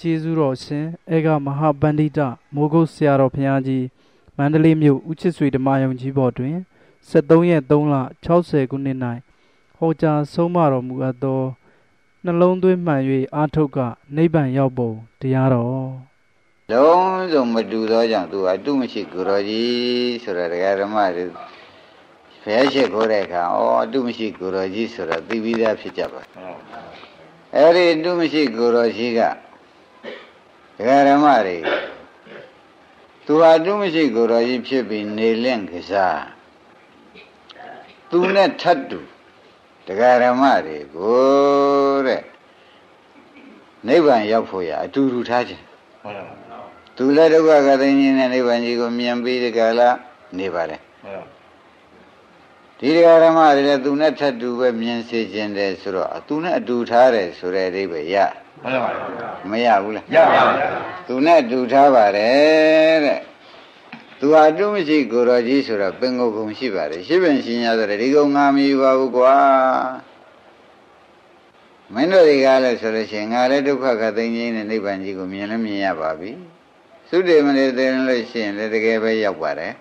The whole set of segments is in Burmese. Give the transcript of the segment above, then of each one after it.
ကျေးဇူးတော်ရှင်အေကမဟာပန္တိတမိုးကုတ်ဆရာတော်ဘုရားကြီးမန္တလေးမြို့ဦးချစ်ဆွေဓမ္မယုံကြီးဘော်တွင်73ရက်3လ60ခုနှစ်၌ဟောကြားဆုံးမတော်မူအပ်သောနှလုံးသွင်းမှန်၍အာထုတ်ကနိဗ္ဗာန်ရောက်ပုံတရားတော်လုံးစုံမတူသောကြောင့်သူအတုမရှိကိုရောကြီးဆိုတော့တရားဓမ္မတွေဘုရားရှိခိုးတဲ့အခါဩအတုမရှိကိုရောကြီးဆိုတော့သိပြီးသားဖြစ်ကြပါအဲ့ဒီအတုမရှိကိုရောကြီးက တရားဓမ္မတွေသူဟာအတုမရှိကိုရောကြီးဖြစ်ပြီးနေလင့်ကစားသူနဲ့ထတ်တူတရားဓမ္မတွေကိုတဲ့နိဗ္ဗာန်ရောက်ဖို့ရအတူတူထားခြင်းဟုတ်ပါဘူးသူလည်းဒုက္ခကသိဉ္ဇင်းနဲ့နိဗ္ဗာန်ကြီးကိုမြင်ပြီးဒီကလာနေပါလေဟုတ်ပါဒီတရားဓမ္မတွေလည်းသူနဲ့ထပ်တူပဲမြင်စေခြင်းတယ်ဆိုတော့သူနဲ့အတူထားတယ်ဆိုတဲ့အဓိပ္ပာယ်ရ မှန်ပါပါမရဘူးလားရပါပါသူနဲ့အတူထားပါတယ်တဲ့သူဟာတုမရှိကိုတော်ကြီးဆိုတော့ပင်ကိုယ်ကုံရှိပါတယ်ရှိပင်ရှင်ရဆိုတဲ့ဒီကုံငါမယူပါဘူးကွာမင်းတို့တွေကလည်းဆိုလို့ရှိရင်ငါလည်းဒုက္ခကသိငြိမ်းတဲ့နိဗ္ဗာန်ကြီးကိုမြင်လည်းမြင်ရပါပြီသုတေမနေသေးလို့ရှိရင်လည်းတကယ်ပဲရောက်ပါတယ်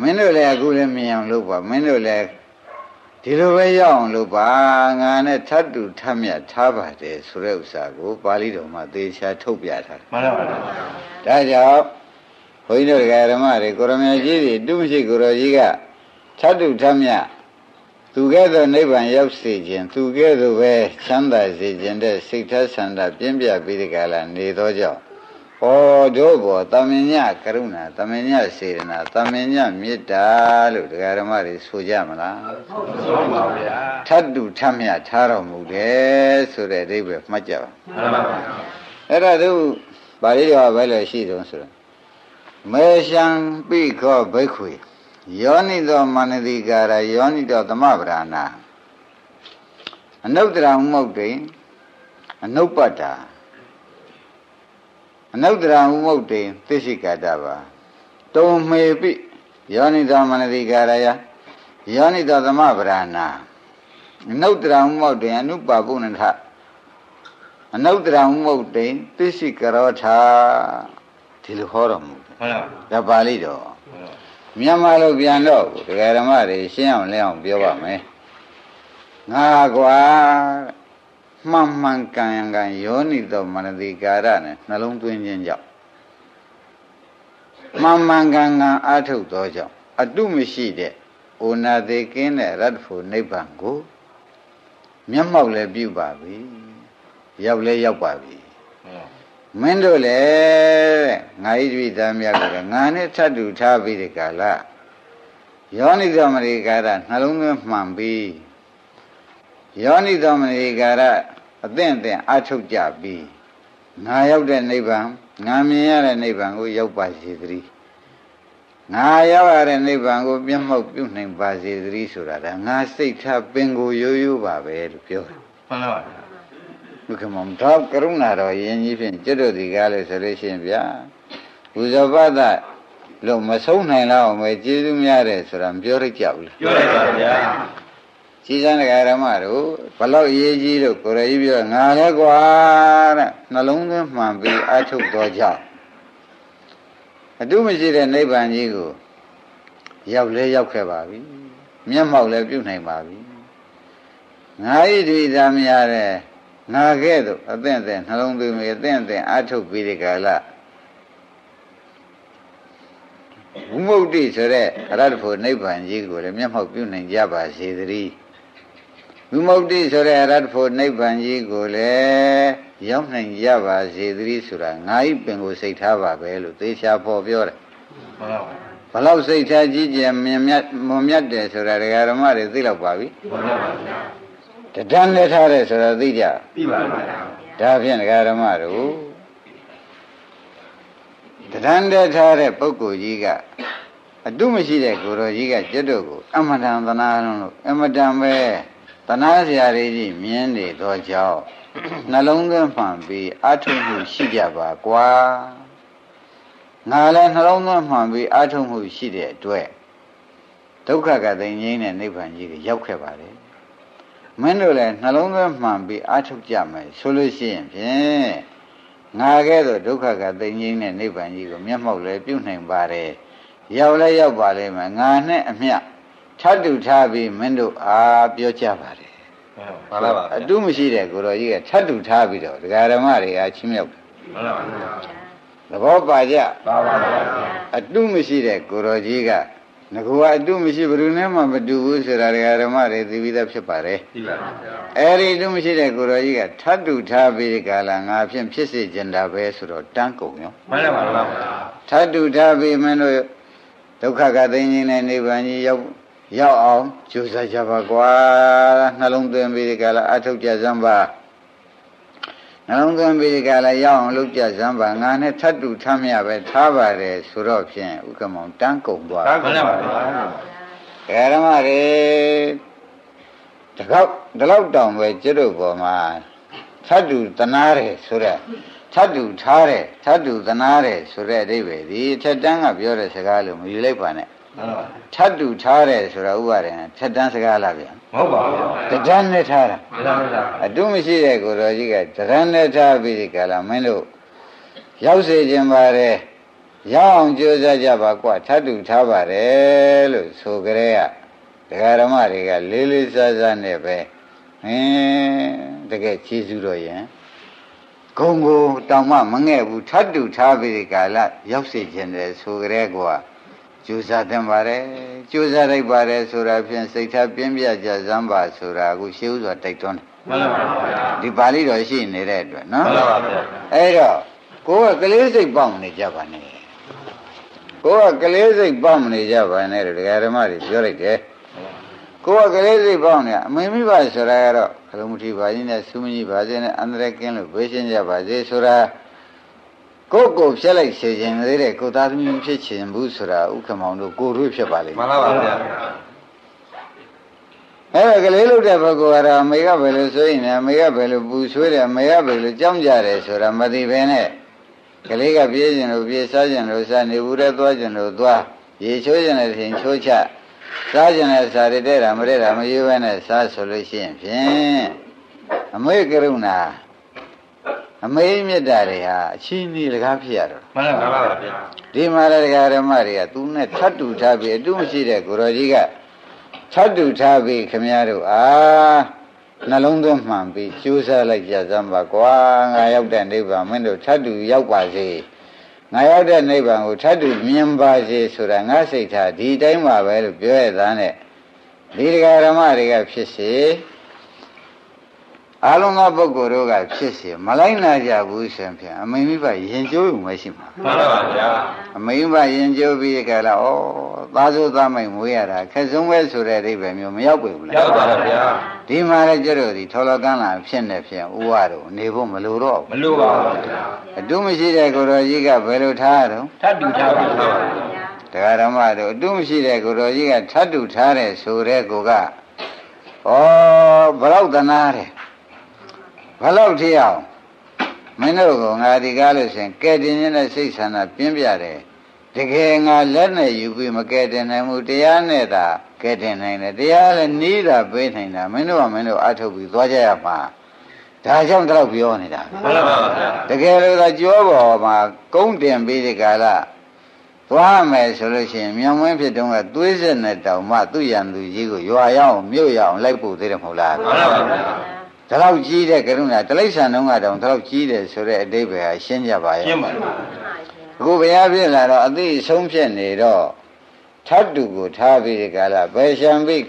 မင်းတို့လည်းအခုလည်းမြင်အောင်လုပ်ပါမင်းတို့လည်း ဒီလိုပဲရောက်အောင်လုပ်ပါငါနဲ့ထပ်တူထပ်မြတ်ထားပါတယ်ဆိုတဲ့ဥစ္စာကိုပါဠိတော်မှာသေချာထုတ်ပြထားတယ်မှန်ပါပါဒါကြောင့်ဘုန်းကြီးတို့ဓမ္မတွေကိုရမကြီးတွေတုမရှိကိုရောကြီးကထပ်တူထပ်မြတ်သူကဲ့သို့နိဗ္ဗာန်ရောက်စေခြင်းသူကဲ့သို့ပဲချမ်းသာစေခြင်းတဲ့စိတ်ထဆန္ဒပြင်းပြပြီးဒီကလာနေသောကြောင့် ဩတို့ဘောတမင်ညကရုဏာတမင်ညစေရနာတမင်ညမေတ္တာလို့တရားဓမ္မတွေဆိုကြမလားဆိုပါဗျာထတ်တူထမြထားတော်မူတယ်ဆိုတဲ့အဓိပ္ပာယ်မှတ်ကြပါမှန်ပါပါအဲ့ဒါသူပါဠိတော်ဘယ်လိုရှိတုံးဆိုတော့မေရှံပိခောဘိက္ခွေယောနိသောမနတိကာရယောနိသောသမဗရာဏအနုတ္တရမုတ်တိအနုပ္ပတ္တာ အနုတ္တရမုတ်တိသစ္စိကတပါတုံမေပိယောနိသောမနတိကာရယယောနိသောသမဗရာဏအနုတ္တရမုတ်တိအနုပပုဏ္ဏထအနုတ္တရမုတ်တိသစ္စိကရောထာဒီလိုဟောတော်မူတယ်ဟုတ်လားဒါပါဠိတော်မြန်မာလိုပြန်တော့ဒကာဓမ္မတွေရှင်းအောင်လဲအောင်ပြောပါမယ်ငါကွာ မှန်မှန်ကန်ကန်ယောနိသောမနတိကာရနဲ့နှလုံးသွင်းခြင်းကြောင့်မှန်မှန်ကန်ကန်အာထုတ်သောကြောင့်အတုမရှိတဲ့ဩနာသေးကင်းတဲ့ရတ္တဖို့နိဗ္ဗာန်ကိုမျက်မှောက်လည်းပြုပါပြီရောက်လည်းရောက်ပါပြီမင်းတို့လည်းငါဤတွေ့သားများကငါနဲ့ထပ်တူထားပြီးဒီကလာယောနိသမရိကာရနှလုံးသွင်းမှန်ပြီး ယောနိသမရိကာရအသင့်အသင့်အထုတ်ကြပြီးငါရောက်တဲ့နိဗ္ဗာန်ငါမြင်ရတဲ့နိဗ္ဗာန်ကိုရောက်ပါစေသတည်းငါရောက်ရတဲ့နိဗ္ဗာန်ကိုပြတ်မောက်ပြုနိုင်ပါစေသတည်းဆိုတာကငါစိတ်ထားပင်ကိုရိုးရိုးပါပဲလို့ပြောတယ်မှန်ပါပါဒုက္ခမတော့ကရုဏာတော်ယဉ်ကြီးဖြင့်ကျွတ်တို့ဒီကားလို့ဆိုလို့ရှိရင်ဗျာဘုဇောပဒလို့မဆုံးနိုင်လောက်အောင်ပဲကျေးဇူးများတယ်ဆိုတာမပြောရကြဘူးလားပြောရပါဗျာ ကြီးစံဒကာရမတို့ဘလောက်ရေးကြီးလို့ကိုရကြီးပြောငါလဲကွာတဲ့နှလုံးသွင်းမှန်ပြီးအထုတ်တော်ကြောင့်အတုမရှိတဲ့နိဗ္ဗာန်ကြီးကိုရောက်လဲရောက်ခဲ့ပါပြီမျက်မှောက်လည်းပြုနိုင်ပါပြီငါဤဒီသာမရတဲ့ငါကဲ့သို့အသင့်အသင့်နှလုံးသွင်းပြီးအသင့်အသင့်အထုတ်ပြီးဒီကလာဝိမု ക്തി ဆိုတဲ့အရတ္တဖို့နိဗ္ဗာန်ကြီးကိုလည်းမျက်မှောက်ပြုနိုင်ကြပါစေသတည်းဝိ မု ക്തി ဆိုတဲ့အရတ္တဖို့နိဗ္ဗာန်ကြီးကိုလည်းရောက်နိုင်ကြပါစေသတည်းဆိုတာငါဤပင်ကိုစိတ်ထားပါပဲလို့သေချာပေါ်ပြောတယ်မှန်ပါပါဘလောက်စိတ်ထားကြီးကျယ်မြင်မြတ်မွန်မြတ်တယ်ဆိုတာဒကာဓမ္မတွေသိလောက်ပါပြီမှန်ပါပါတဒန်းလက်ထားတယ်ဆိုတော့သိကြသိပါပါဒါဖြင့်ဒကာဓမ္မတို့တဒန်းလက်ထားတဲ့ပုဂ္ဂိုလ်ကြီးကအတုမရှိတဲ့ကိုရောကြီးကကျွတ်တို့ကိုအမတန်သနာလုံးလို့အမတန်ပဲ သနာစရာတွေကြီးမြင်နေတော့ကြောင်းနှလုံးသွင်းမှန်ပြီးအထုမှုရှိကြပါကွာငါလည်းနှလုံးသွင်းမှန်ပြီးအထုမှုရှိတဲ့အတွက်ဒုက္ခကသိငြိမ်းတဲ့နိဗ္ဗာန်ကြီးကိုရောက်ခဲ့ပါတယ်မင်းတို့လည်းနှလုံးသွင်းမှန်ပြီးအားထုတ်ကြမယ်ဆိုလို့ရှိရင်ဖြင့်ငါကဲတော့ဒုက္ခကသိငြိမ်းတဲ့နိဗ္ဗာန်ကြီးကိုမျက်မှောက်လဲပြုနိုင်ပါတယ်ရောက်လဲရောက်ပါလိမ့်မယ်ငါနဲ့အမျှ ထပ်တူထားပြီးမင်းတို့အားပြောကြပါတယ်မှန်ပါပါအတုမရှိတဲ့ကိုတော်ကြီးကထပ်တူထားပြီးတော့ဒကာဓမ္မတွေကချင်းမြောက်တယ်မှန်ပါပါသဘောပါကြပါပါပါအတုမရှိတဲ့ကိုတော်ကြီးကငါကအတုမရှိဘယ်သူနဲ့မှမတူဘူးဆိုတာဒကာဓမ္မတွေသိပြီးသားဖြစ်ပါတယ်ဒီပါဗျာအဲ့ဒီအတုမရှိတဲ့ကိုတော်ကြီးကထပ်တူထားပြီးဒီကလာငါဖြင့်ဖြစ်စေချင်တာပဲဆိုတော့တန်းကုန်ရောမှန်ပါပါပါထပ်တူထားပြီးမင်းတို့ဒုက္ခကသိင်းခြင်းနဲ့နိဗ္ဗာန်ကြီးရောက် ရောက်အောင်ကြိုးစားကြပါကွာနှလုံးသွင်းပြီးဒီကလာအထုတ်ကြစမ်းပါနှလုံးသွင်းပြီးဒီကလာရောက်အောင်လုပ်ကြစမ်းပါငါနဲ့ထပ်တူထားမြပဲထားပါတယ်ဆိုတော့ဖြင့်ဥက္ကမောင်တန်းကုန်သွားမှန်ပါပါဓမ္မတွေတကောက်ဒီလောက်တောင်ပဲကျွတ်တို့ပေါ်မှာထပ်တူတနာတယ်ဆိုတော့ထပ်တူထားတယ်ထပ်တူတနာတယ်ဆိုတဲ့အဓိပ္ပာယ်ဒီထက်တန်းကပြောတဲ့စကားလို့မယူလိုက်ပါနဲ့မှန်ပါ ထပ်တူထားတယ်ဆိုတာဥပါရင်ထက်တန်းစကားလားဗျာမဟုတ်ပါဘူးတဒန်းနဲ့ထားတာမှန်ပါပါအတုမရှိတဲ့ကိုယ်တော်ကြီးကတဒန်းနဲ့ထားပြီးဒီကလာမင်းတို့ရောက်စေခြင်းပါတယ်ရောက်အောင်ကြိုးစားကြပါကွာထပ်တူထားပါတယ်လို့ဆိုကြတဲ့ကဒကာရမတွေကလေးလေးစားစားနဲ့ပဲဟင်းတကယ်ခြေစူးတော့ရင်ဂုံကိုတောင်မှမငဲ့ဘူးထပ်တူထားပြီးဒီကာလရောက်စေခြင်းတယ်ဆိုကြတဲ့ကွာ ကြိုးစားတင်ပါတယ်ကြိုးစားလိုက်ပါတယ်ဆိုတာဖြင့်စိတ်ထားပြင်းပြကြစမ်းပါဆိုတာအခုရှေးဥစွာတိုက်တွန်းတယ်မှန်ပါပါဗျာဒီပါဠိတော်ရှိနေတဲ့အတွက်နော်မှန်ပါပါဗျာအဲ့တော့ကိုယ်ကကလေးစိတ်ပေါက်နေကြပါနဲ့ကိုယ်ကကလေးစိတ်ပေါက်နေကြပါနဲ့လို့ဒကာဓမ္မတွေပြောလိုက်တယ်ကိုယ်ကကလေးစိတ်ပေါက်နေအမေမိဘဆိုတာကတော့ခလုံးမထီပါရင်နဲ့သုမကြီးပါစေနဲ့အန္တရာယ်ကင်းလို့ဘေးရှင်းကြပါစေဆိုတာ ကိုယ့်ကိုယ်ဖြတ်လိုက်စေခြင်းသေးတဲ့ကိုယ်သားသမီးဖြစ်ခြင်းဘူးဆိုတာဥက္ကမောင်တို့ကိုယ်တို့ဖြစ်ပါလိမ့်မှမယ်န်ပါပါဗျာအဲ့ဒါကလေးလို့တဲ့ပုဂ္ဂိုလ်ကတော့အမေကဘယ်လိုဆိုရင်လည်းအမေကဘယ်လိုပူဆွေးတယ်အမေကဘယ်လိုကြောင်းကြတယ်ဆိုတာမသိဘဲနဲ့ကလေးကပြေးကျင်လို့ပြေးစားကျင်လို့စားနေဘူးတဲ့သွားကျင်လို့သွားရေချိုးကျင်တဲ့ထင်ချိုးချစားကျင်တဲ့စားရတဲ့တာမတဲ့တာမရွေးဘဲနဲ့စားဆိုလို့ရှိရင်ဖြင့်အမေကရုဏာ အမေမေတ္တာတွေဟာအချင်းကြီးတကားဖြစ်ရတော့မှန်ပါပါဗျာဒီမှာလည်းဒကာဓမ္မတွေကသူနဲ့ထပ်တူထားပြီးအတုမရှိတဲ့ကိုရောကြီးကထပ်တူထားပြီးခမည်းတော်အားနှလုံးသွင်းမှန်ပြီးကျိုးစားလိုက်ကြစမ်းပါကွာငါရောက်တဲ့နိဗ္ဗာန်မင်းတို့ထပ်တူရောက်ပါစေငါရောက်တဲ့နိဗ္ဗာန်ကိုထပ်တူမြင်ပါစေဆိုတာငါစိတ်ထားဒီတိုင်းပါပဲလို့ပြောရတဲ့နဲ့ဒီဒကာဓမ္မတွေကဖြစ်စေ အလုံးသောပုဂ္ဂိုလ်တို့ကဖြစ်စေမလိုက်နာကြဘူးဆိုရင်ဖြင့်အမိမိဘရင်ကျိုးုံမရှိမှာမှန်ပါပါဗျာအမိမရင်ကျိုးပြီးကြလားဩသားစိုးသားမိန်မွေးရတာခက်ဆုံးပဲဆိုတဲ့အဓိပ္ပာယ်မျိုးမရောက်ပြီဘူးလားရောက်ပါပါဗျာဒီမှာလည်းကျတော့ဒီထော်လကန်းလာဖြစ်နေဖြင့်ဥဝတော့နေဖို့မလိုတော့မလို့ပါဘူးဗျာဘူးအတုမရှိတဲ့ကိုတော်ကြီးကဘယ်လိုထားရတော့ထပ်တူထားပါထားပါတရားဓမ္မတို့အတုမရှိတဲ့ကိုတော်ကြီးကထပ်တူထားတဲ့ဆိုတဲ့ကိုကဩဘလောက်တနာတယ် ဘလောက်ထိအောင်မင်းတို့ကငါဒီကားလို့ဆိုရင်ကဲတင်နေတဲ့စိတ်ဆန္ဒပြင်းပြတယ်တကယ်ငါလက်နဲ့ယူပြီးမကဲတင်နိုင်ဘူးတရားနဲ့သာကဲတင်နိုင်တယ်တရားလည်းနီးတာပေးနိုင်တာမင်းတို့ကမင်းတို့အထုတ်ပြီးသွားကြရမှာဒါကြောင့်တော့ပြောနေတာမှန်ပါပါဗျာတကယ်လို့သာကြောပေါ်မှာကုန်းတင်ပြီးဒီကာလသွားမယ်ဆိုလို့ရှိရင်မြောင်ဝင်းဖြစ်တုန်းကသွေးစစ်နဲ့တောင်မှသူ့ရန်သူကြီးကိုရွာရောက်မြို့ရောက်လိုက်ပို့သေးတယ်မဟုတ်လားမှန်ပါပါဗျာ ဒါတော့ကြီးတဲ့ကရုဏာတလိ္ဆန်တုန်းကတောင်ဒါတော့ကြီးတယ်ဆိုတဲ့အတိပ္ပယ်ဟာရှင်းကြပါရဲ့ရှင်းပါပါအခုဘုရားပြည့်လာတော့အသိဆုံးဖြစ်နေတော့ထတ်တူကိုထားပြီးဒီကာလဘယ်ရှံပြီး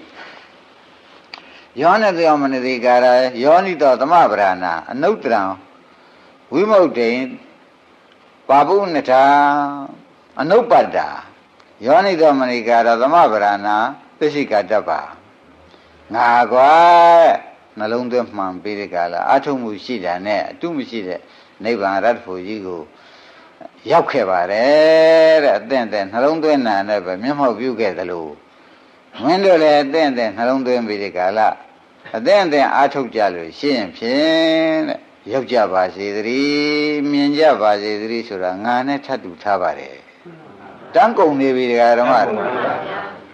ယောနဲ့ပြောမနတိကာရယောနိတောသမဗရာဏအနုတ္တရံဝိမု ക്തി ပါပုနထာအနုပ္ပတ္တာယောနိတောမနိကာရသမဗရာဏသစ္စိကတ္တပါငါကွာ နှလုံးသွင်းမှန်ပြီးဒီကာလအထုံမှုရှိတာနဲ့အတုမရှိတဲ့နိဗ္ဗာန်ရတ္တဖို့ကြီးကိုရောက်ခဲ့ပါတယ်တဲ့အသင့်တဲ့နှလုံးသွင်းနာနဲ့ပဲမျက်မှောက်ပြုခဲ့သလိုမင်းတို့လည်းအသင့်တဲ့နှလုံးသွင်းပြီးဒီကာလအသင့်တဲ့အားထုတ်ကြလို့ရှိရင်ဖြင့်တဲ့ရောက်ကြပါစေသတည်းမြင်ကြပါစေသတည်းဆိုတာငါနဲ့ထပ်တူထားပါတယ်တန်းကုန်နေပြီဒကာဓမ္မ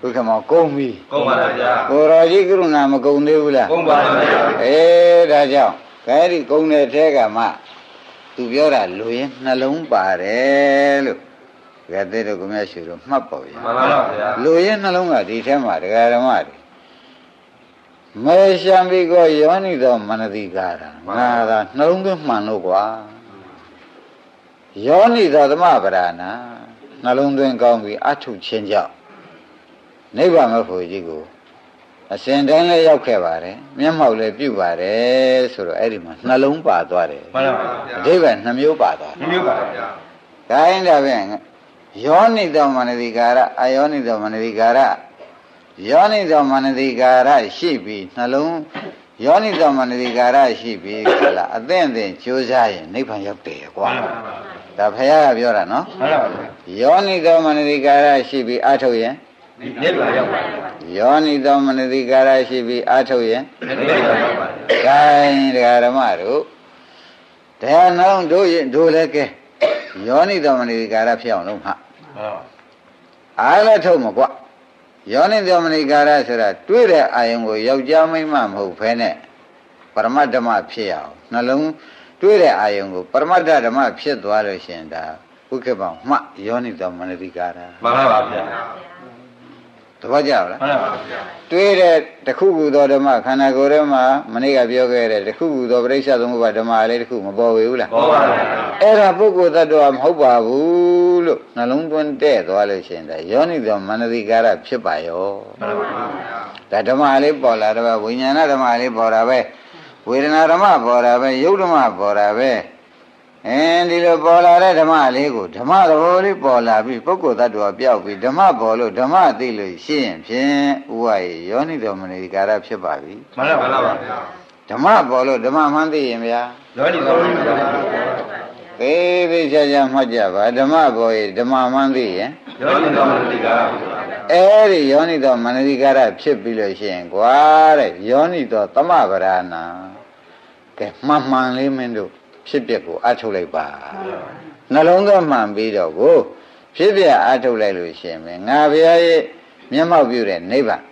တို့ဘုခမောကုန်ပြီကုန်ပါဗျာကိုရောကြီးကရုဏာမကုန်သေးဘူးလားကုန်ပါဗျာအေးဒါကြောင့်ခဲဒီကုန်းတဲ့ထဲကမှသူပြောတာလူရင်နှလုံးပါတယ်လို့ကြတဲ့တော့ကိုမြတ်ရှိတော့မှတ်ပေါ့ဗျာမှန်ပါဗျာလူရင်နှလုံးကဒီထဲမှာဒကာဓမ္မတွေမေရှံပြီးကိုယောနိသောမနတိကာရငါသာနှလုံးသွင်းမှန်လို့ကွာယောနိသောသမဗရာနာနှလုံးသွင်းကောင်းပြီးအထုချင်းကြောင့် နိဗ္ဗာန်မဖို့ကြီးကိုအစဉ်တိုင်းလည်းရောက်ခဲ့ပါတယ်မျက်မှောက်လည်းပြုတ်ပါတယ်ဆိုတော့အဲ့ဒီမှာနှလုံးပါသွားတယ်မှန်ပါဗျာအဓိပ္ပာယ်နှမျိုးပါသွားတယ်ဒီမျိုးပါဗျာဒါရင်ဒါဖြင့်ယောနိတောမနတိကာရအယောနိတောမနတိကာရယောနိတောမနတိကာရရှိပြီးနှလုံးယောနိတောမနတိကာရရှိပြီးခလာအသင့်အသင့်ကြိုးစားရင်နိဗ္ဗာန်ရောက်တယ်ကွာဒါဖခင်ကပြောတာနော်မှန်ပါဗျာယောနိတောမနတိကာရရှိပြီးအထုတ်ရင် ဒီနေ့ပါရောက်ပါဗျာယောနိတောမနတိကာရရှိပြီးအထုတ်ရင်ဒီနေ့ပါရောက်ပါဗျာဂိုင်းတရားဓမ္မတို့တရားနှလုံးတို့ရင်တို့လည်းကဲယောနိတောမနတိကာရဖြစ်အောင်လုပ်မှာမှန်ပါအားလည်းထုတ်မကွယောနိသောမနိကာရဆိုတာတွေ့တဲ့အာယုံကိုယောက်ျားမိန်းမမဟုတ်ဘဲနဲ့ပရမတ္တမဖြစ်အောင်နှလုံးတွေ့တဲ့အာယုံကိုပရမတ္တဓမ္မဖြစ်သွားလို့ရှိရင်ဒါဥက္ကပံမှယောနိသောမနိကာရမှန်ပါဗျာ တပတ်ကြလားမှန်ပါဗျာတွေ့တဲ့တခုခုသောဓမ္မခန္ဓာကိုယ်ထဲမှာမနေ့ကပြောခဲ့တဲ့တခုခုသောပြိဿသမုပ္ပါဓမ္မလေးတခုမပေါ်ဝေဘူးလားပေါ်ပါဗျာအဲ့ဒါပုဂ္ဂိုလ်သတ္တဝါမဟုတ်ပါဘူးလို့နှလုံးသွင်းတဲ့သွားလို့ရှိရင်ဒါယောနိသောမနတိကာရဖြစ်ပါရောမှန်ပါဗျာဒါဓမ္မလေးပေါ်လာတော့ဝိညာဏဓမ္မလေးပေါ်တာပဲဝေဒနာဓမ္မပေါ်တာပဲယုတ်ဓမ္မပေါ်တာပဲ အင်းဒီလိုပေါ်လာတဲ့ဓမ္မလေးကိုဓမ္မသဘောလေးပေါ်လာပြီးပုဂ္ဂိုလ်သတ္တဝါပြောက်ပြီးဓမ္မပေါ်လို့ဓမ္မသိလို့ရှိရင်ဖြင့်ဥဝရေယောနိသောမနတိကာရဖြစ်ပါပြီမှန်ပါဗျာဓမ္မပေါ်လို့ဓမ္မမှန်းသိရင်ဗျာလောဒီတော်ကြီးဗျာသေးသေးချာချာမှတ်ကြပါဓမ္မပေါ်ရင်ဓမ္မမှန်းသိရင်လောဒီတော်ဒီကအဲ့ဒီယောနိသောမနတိကာရဖြစ်ပြီးလို့ရှိရင်ကွာတဲ့ယောနိသောသမဗရာနာကဲမှန်မှန်လေးမင်းတို့ ဖြစ်ပျက်ကိုအထုတ်လိုက်ပါနှလုံးသွင်းမှန်ပြီးတော့ကိုဖြစ်ပျက်အထုတ်လိုက်လို့ရှိရင်ပဲငါဘုရားရဲ့မျက်မှောက်ပြုတဲ့နိဗ္ဗာန်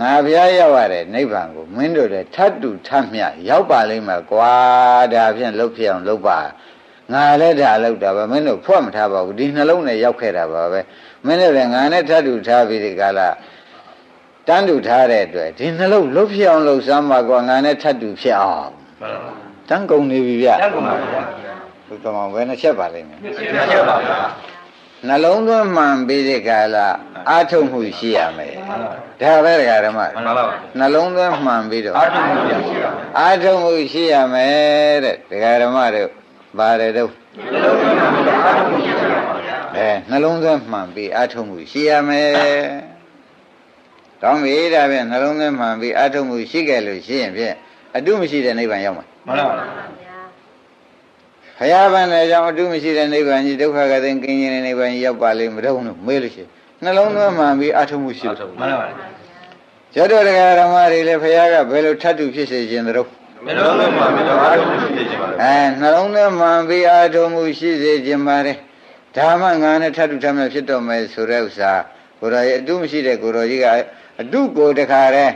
ငါဘုရားရောက်ရတဲ့နိဗ္ဗာန်ကိုမင်းတို့လည်းထပ်တူထပ်မြရောက်ပါလိမ့်မယ်ကွာဒါဖြင့်လှုပ်ဖြစ်အောင်လှုပ်ပါငါလည်းဒါလှုပ်တာပဲမင်းတို့ဖွက်မထားပါဘူးဒီနှလုံးနဲ့ရောက်ခဲ့တာပါပဲမင်းတို့လည်းငါနဲ့ထပ်တူထားပြီးဒီကလာတန်းတူထားတဲ့အတွက်ဒီနှလုံးလှုပ်ဖြစ်အောင်လှုပ်စမ်းပါကွာငါနဲ့ထပ်တူဖြစ်အောင်မှန်ပါ တန်းကုန်နေပြီဗျတန်ကုန်ပါဗျာဘုကမောင်ဘယ်နှချက်ပါလိမ့်မယ်ချက်ပါဗျာနှလုံးသွင်းမှန်ပြီးဒီကလာအာထုံမှုရှိရမယ်ဒါပဲဒကာဓမ္မမှန်ပါဗျာနှလုံးသွင်းမှန်ပြီးတော့အားထုတ်မှုဗျာအာထုံမှုရှိရမယ်တဲ့ဒကာဓမ္မတို့ပါတယ်တော့အဲနှလုံးသွင်းမှန်ပြီးအာထုံမှုရှိရမယ်ကောင်းပြီဒါဖြင့်နှလုံးသွင်းမှန်ပြီးအာထုံမှုရှိခဲ့လို့ရှိရင်ဖြင့် အတုမရှိတဲ့နိဗ္ဗာန်ရောက်မှာမှန်ပါဗျာဘုရားဗန်လည်းကြောင့်အတုမရှိတဲ့နိဗ္ဗာန်ကြီးဒုက္ခကသိကင်းခြင်းတဲ့နိဗ္ဗာန်ကြီးရောက်ပါလိမ့်မတော့လို့မေးလို့ရှိရင်နှလုံးသွင်းမှန်ပြီးအာထုံမှုရှိလို့မှန်ပါဗျာကျောတော်တရားဓမ္မတွေလည်းဘုရားကဘယ်လိုထပ်တူဖြစ်စေခြင်းသလဲမင်းတို့လည်းမှမင်းတို့အားထုတ်မှုဖြစ်ခြင်းပါအဲနှလုံးသွင်းမှန်ပြီးအာထုံမှုရှိစေခြင်းပါတယ်ဒါမှငါနဲ့ထပ်တူထပ်မြဖြစ်တော့မယ်ဆိုတဲ့ဥစ္စာကိုယ်တော်ရဲ့အတုမရှိတဲ့ကိုယ်တော်ကြီးကအတုကိုတခါတည်း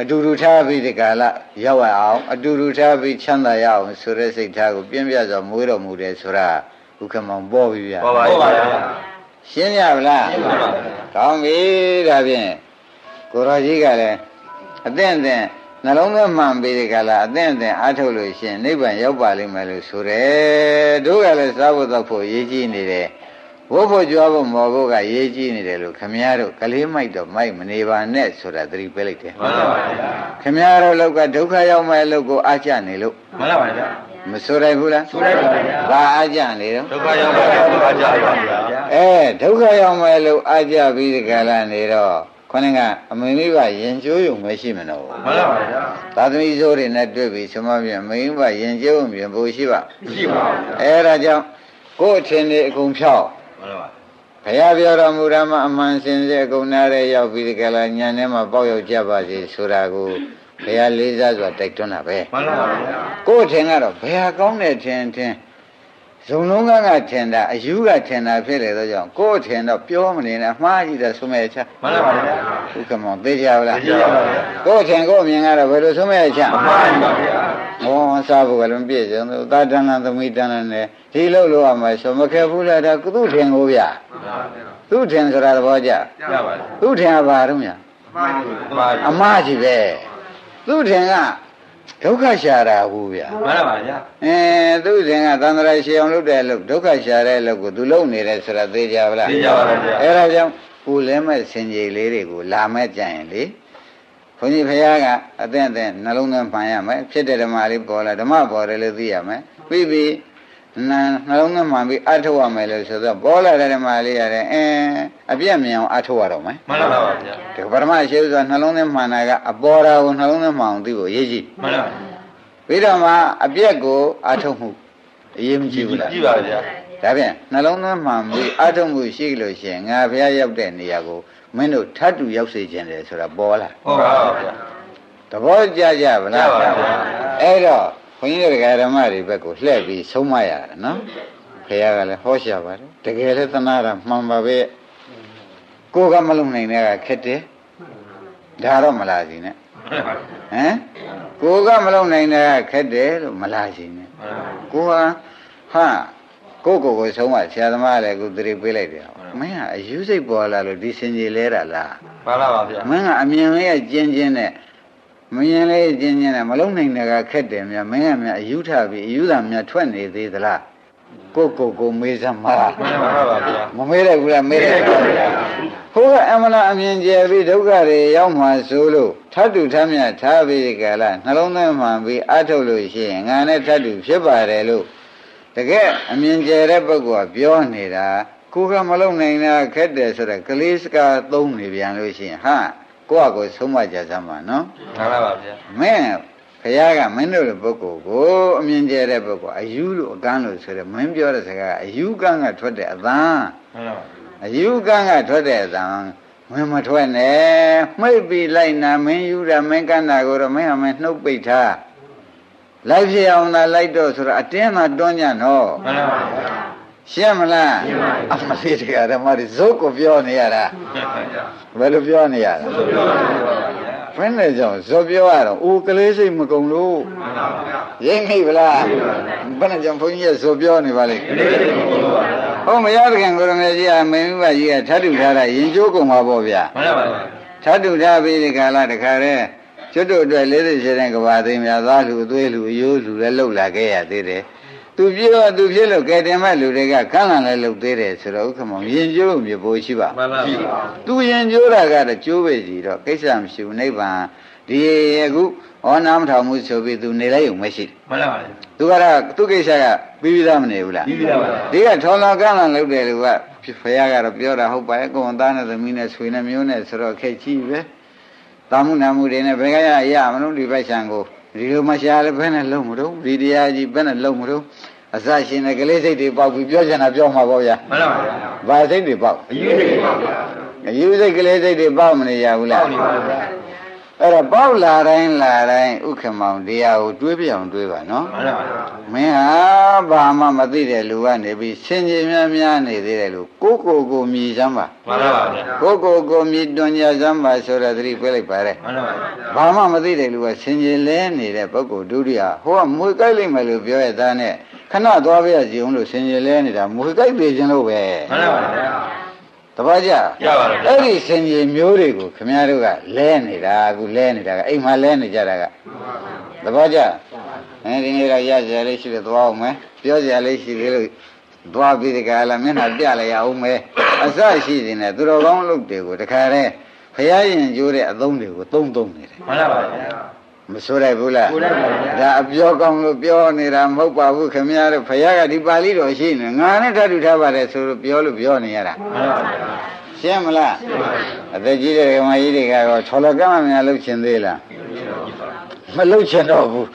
အတူတူထားပြီးဒီကလာရောက်ရအောင်အတူတူထားပြီးချမ်းသာရအောင်ဆိုတဲ့စိတ်ထားကိုပြင်းပြစွာမွေးတော်မူတယ်ဆိုတာဥက္ကမောင်ပေါ်ပြီဗျာပေါ်ပါဗျာရှင်းရဗလားရှင်းပါပါကောင်းပြီဒါဖြင့်ကိုရောကြီးကလည်းအသင့်အသင့်နှလုံးသွင်းမှန်ပြီးဒီကလာအသင့်အသင့်အားထုတ်လို့ရှရင်နိဗ္ဗာန်ရောက်ပါလိမ့်မယ်လို့ဆိုတယ်တို့ကလည်းစားဖို့တော့ဖို့ရေးကြည့်နေတယ် ဝိုးဖို့ကြွားဖို့မော်ဖို့ကရေးကြည့်နေတယ်လို့ခမည်းတော်ကလေးမိုက်တော့မိုက်မနေပါနဲ့ဆိုတာသတိပေးလိုက်တယ်မှန်ပါဗျာခမည်းတော်လောက်ကဒုက္ခရောက်မဲ့လို့ကိုအားကျနေလို့မှန်ပါဗျာမဆိုရိုက်ဘူးလားဆိုရိုက်ပါဗျာဘာအားကျနေတော့ဒုက္ခရောက်ပါဗျာဒုက္ခကြပါဗျာအဲဒုက္ခရောက်မဲ့လို့အားကြပြီးဒီကလာနေတော့ခေါင်းကအမင်းမိဘရင်ကျိုးယုံမရှိမလို့မှန်ပါဗျာသာသမီစိုးတွေနဲ့တွေ့ပြီးသမပြန်မင်းဘရင်ကျိုးမြင်ဖို့ရှိပါရှိပါဗျာအဲဒါကြောင့်ကိုယ်အထင်တွေအကုန်ဖြောက် မှန်ပါဘုရားပြောတော်မူရမှာအမှန်စင်စစ်အကုန်နာတဲ့ရောက်ပြီးဒီကလာညံထဲမှာပေါက်ရောက်ကြပါစေဆိုတာကိုဘုရားလေးစားစွာတိုက်တွန်းတာပဲမှန်ပါဗျာကိုယ်အထင်ကတော့ဘယ်ဟာကောင်းတဲ့ထင်ထင် ဇုံလုံးကကထင်တာအယူကထင်တာဖြစ်လေတော့ကြောင့်ကိုယ်အထင်တော့ပြောမနေနဲ့အမှားကြီးတဲ့ဆုံးမဲ့ချမှန်ပါဗျာဥက္ကမောသိကြပါလားသိကြပါဗျာကိုယ်အထင်ကိုယ်အမြင်ကတော့ဘယ်လိုဆုံးမဲ့ချမှန်ပါဗျာဟောစားဖို့ကလည်းပြည့်စုံသူသာတန်လန်သမီးတန်လန်နဲ့ဒီလောက်လို့ရမှာဆိုမခဲဘူးလားဒါကုသထင်ကိုဗျသူထင်ဆိုတာသဘောကျရပါလေသူထင်ကဘာတော့မြမှန်ပါအမှားကြီးပဲသူထင်က ဒုက္ခရှာတာဘူးဗျမှန်ပါဗျာအဲသူထင်ကသန္တရာရှည်အောင်လုပ်တဲ့လုပ်ဒုက္ခရှာတဲ့လုပ်ကိုသူလုပ်နေတယ်ဆိုတာသိကြပါလားသိကြပါဗျာအဲဒါကြောင့်ကိုလည်းမဲ့စင်ကြီးလေးတွေကိုလာမဲ့ကြရင်လေခွန်ကြီးဖရာကအသင့်အသင့်နှလုံးသွင်းမှန်ရမယ်ဖြစ်တဲ့ဓမ္မလေးပေါ်လာဓမ္မပေါ်တယ်လို့သိရမယ်ပြီးပြီး နှနှလုံးသွင်းမှန်ပြီးအထုတ်ရမယ်လို့ဆိုတော့ပေါ်လာတဲ့ဓမ္မလေးရတယ်အင်းအပြည့်မြင်အောင်အထုတ်ရတော့မယ်မှန်ပါပါဗျာဒီပရမရှိဆိုနှလုံးသွင်းမှန်တာကအပေါ်တာကိုနှလုံးသွင်းမှန်အောင်သိဖို့ရေးကြည့်မှန်ပါပြီးတော့မှအပြည့်ကိုအထုတ်မှုအရေးမကြီးဘူးလားကြည့်ပါဗျာဒါဖြင့်နှလုံးသွင်းမှန်ပြီးအထုံမှုရှိလို့ရှိရင်ငါဘုရားရောက်တဲ့နေရာကိုမင်းတို့ထပ်တူရောက်စေခြင်းတယ်ဆိုတာပေါ်လာဟုတ်ပါဗျာသဘောကျကြဗလားကျပါပါအဲ့တော့ ခွန်ကြီးတို့ဓမ္မတွေဘက်ကိုလှည့်ပြီးဆုံးမရတယ်နော်ဘုရားကလည်းဟောရှာပါတယ်တကယ်လည်းသနာတာမှန်ပါပဲကိုယ်ကမလုံနိုင်တဲ့ကခက်တယ်ဒါတော့မလာစီနဲ့ဟမ်ကိုယ်ကမလုံနိုင်တဲ့ကခက်တယ်လို့မလာစီနဲ့ကိုကဟာကိုကိုကိုဆုံးမဆရာသမားလည်းကိုသတိပေးလိုက်တယ်မင်းကအယူစိတ်ပေါ်လာလို့ဒီစင်ကြီးလဲတာလားမှန်ပါပါဗျာမင်းကအမြင်လေးကကျင်းကျင်းနဲ့ မမြင်လေးကျင်းကျင်းနဲ့မလုံးနိုင်တဲ့ကခက်တယ်များမင်းကများအယူထပြီးအယူသာများထွက်နေသေးသလားကိုကိုကိုမေးစမ်းမလားမှန်ပါပါဗျာမမေးလိုက်ဘူးလားမေးလိုက်ပါဗျာဟိုကအမလားအမြင်ကျယ်ပြီးဒုက္ခတွေရောက်မှဆိုလို့ထတ်တူထမ်းမြတ်ထားပြီးဒီကလာနှလုံးသွင်းမှန်ပြီးအထုတ်လို့ရှိရင်ငါနဲ့ထတ်တူဖြစ်ပါတယ်လို့တကယ်အမြင်ကျယ်တဲ့ပုဂ္ဂိုလ်ကပြောနေတာကိုကမလုံးနိုင်တာခက်တယ်ဆိုတော့ကလေးစကားသုံးနေပြန်လို့ရှိရင်ဟာ ကိုယ့်အကိုဆုံးမကြစမ်းပါနော်မှန်ပါပါဗျာမင်းခရားကမင်းတို့ရဲ့ပုဂ္ဂိုလ်ကိုအမြင်ကျတဲ့ပုဂ္ဂိုလ်အယူလို့အကန်းလို့ဆိုတယ်မင်းပြောတဲ့စကားကအယူကန်းကထွက်တဲ့အသံမှန်ပါပါအယူကန်းကထွက်တဲ့အသံမင်းမထွက်နဲ့မှိတ်ပြီးလိုက်နာမင်းယူတာမင်းကန်းတာကိုတော့မင်းအမင်းနှုတ်ပိတ်ထားလိုက်ဖြစ်အောင်သာလိုက်တော့ဆိုတော့အတင်းမှတွန်းညနော်မှန်ပါပါဗျာ ရှင်းမလားအမလေးတရားဓမ္မတွေဇုတ်ကိုပြောနေရတာမှန်ပါဗျာဘယ်လိုပြောနေရတာပြောပါပါဗျာဘယ်နဲ့ကြောင့်ဇော်ပြောရတော့အိုးကလေးစိတ်မကုံလို့မှန်ပါဗျာရင်းခိဗလားဘယ်နဲ့ကြောင့်ဘုန်းကြီးကဇော်ပြောနေပါလိမ့်ဒီနေ့ဒီကိုလို့ပါဗျာဟောမရတဲ့ခင်ကိုရမေကြီးကမင်းမကြီးကထတ်တူထားတာရင်ကျိုးကုန်ပါပေါ့ဗျာမှန်ပါပါဗျာထတ်တူထားပြီးဒီခါလာတခါတည်းကျွတ်တို့အတွက်လေးလေးရှင်းတဲ့ကဘာသိမ်းများသွားလူအသွေးလူအယိုးလူလည်းလှုပ်လာခဲ့ရသေးတယ် သူပြေတော့သူဖြစ်လို့ကဲတင်မဲ့လူတွေကကန့်လန့်လည်းလှုပ်သေးတယ်ဆိုတော့ဥက္ကမောင်ရင်ကျိုးမြေပိုးရှိပါမှန်ပါဗျာသူရင်ကျိုးတာကတော့ကျိုးပဲစီတော့ကိစ္စမရှိဘူးနိဗ္ဗာန်ဒီအခုဩနာမထောင်မှုဆိုပြီးသူနေလိုက်ုံမရှိတယ်မှန်ပါပါဗျာသူကတော့သူကိစ္စကပြီးပြီးသားမနေဘူးလားပြီးပြီလားဗျာဒီကထော်လောကန့်လန့်လုပ်တယ်လူကဖခင်ကတော့ပြောတာဟုတ်ပါရဲ့ကိုယ်သားနဲ့သမီးနဲ့ဆွေနဲ့မျိုးနဲ့ဆိုတော့ခက်ကြီးပဲတာမှုနာမှုတွေနဲ့ဘယ်ကရရမလို့ဒီပိုက်ဆံကိုဒီလိုမရှာလည်းဘယ်နဲ့လုံးမလို့ဒီတရားကြီးဘယ်နဲ့လုံးမလို့ အစရှင်တဲ့ကလေးစိတ်တွေပေါက်ပြီးပြောချင်တာပြောမှာပေါ့ဗျာမှန်ပါဗျာဘာစိတ်တွေပေါက်အယူနေပါဗျာအယူစိတ်ကလေးစိတ်တွေပေါက်မနေရဘူးလားပေါက်နေပါဗျာအဲ့တော့ပေါက်လာတိုင်းလာတိုင်းဥက္ကမောင်တရားကိုတွေးပြအောင်တွေးပါနော်မှန်ပါဗျာမင်းဟာဘာမှမသိတဲ့လူကနေပြီးစင်ကြီးများများနေသေးတယ်လို့ကိုကိုကိုမြည်စမ်းပါမှန်ပါဗျာကိုကိုကိုမြည်တွင်ကြစမ်းပါဆိုတဲ့သတိပေးလိုက်ပါလေမှန်ပါဗျာဘာမှမသိတဲ့လူကစင်ကြီးလဲနေတဲ့ပုဂ္ဂိုလ်ဒုတိယဟိုကမွေကြိုက်လိုက်မယ်လို့ပြောရတဲ့နဲ့ ခဏသွားပြရစီအောင်လို့စင်ကြီးလဲနေတာမွေကြိုက်သေးခြင်းလို့ပဲမှန်ပါဗျာတပည့်ကြရပါတယ်ဗျာအဲ့ဒီစင်ကြီးမျိုးတွေကိုခမည်းတော်ကလဲနေတာအခုလဲနေတာကအိမ်မှာလဲနေကြတာကတပည့်ကြအဲဒီနေ့တော့ရကြလေးရှိတယ်သွားအောင်မယ်ပြောကြလေးရှိသေးလို့သွားပြီးဒီကလာမျက်နှာပြလိုက်ရအောင်မယ်အစရှိနေတယ်သူတော်ကောင်းလုပ်တွေကိုတခါတည်းဖရာရင်ကျိုးတဲ့အသုံးတွေကိုသုံးသုံးနေတယ်မှန်ပါဗျာ မဆိုရဘူးလားဆိုလိုက်ပါဗျာဒါအပြောကောင်းလို့ပြောနေတာမဟုတ်ပါဘူးခမည်းတော်ဖရာကဒီပါဠိတော်ရှိနေငါနဲ့ထပ်တူထားပါတယ်ဆိုလို့ပြောလို့ပြောနေရတာမှန်ပါဗျာရှင်းမလားအသက်ကြီးတဲ့ကမကြီးတွေကရောထော်လကမ်းမများလှုပ်ချင်သေးလားမလှုပ်ချင်တော့ဘူး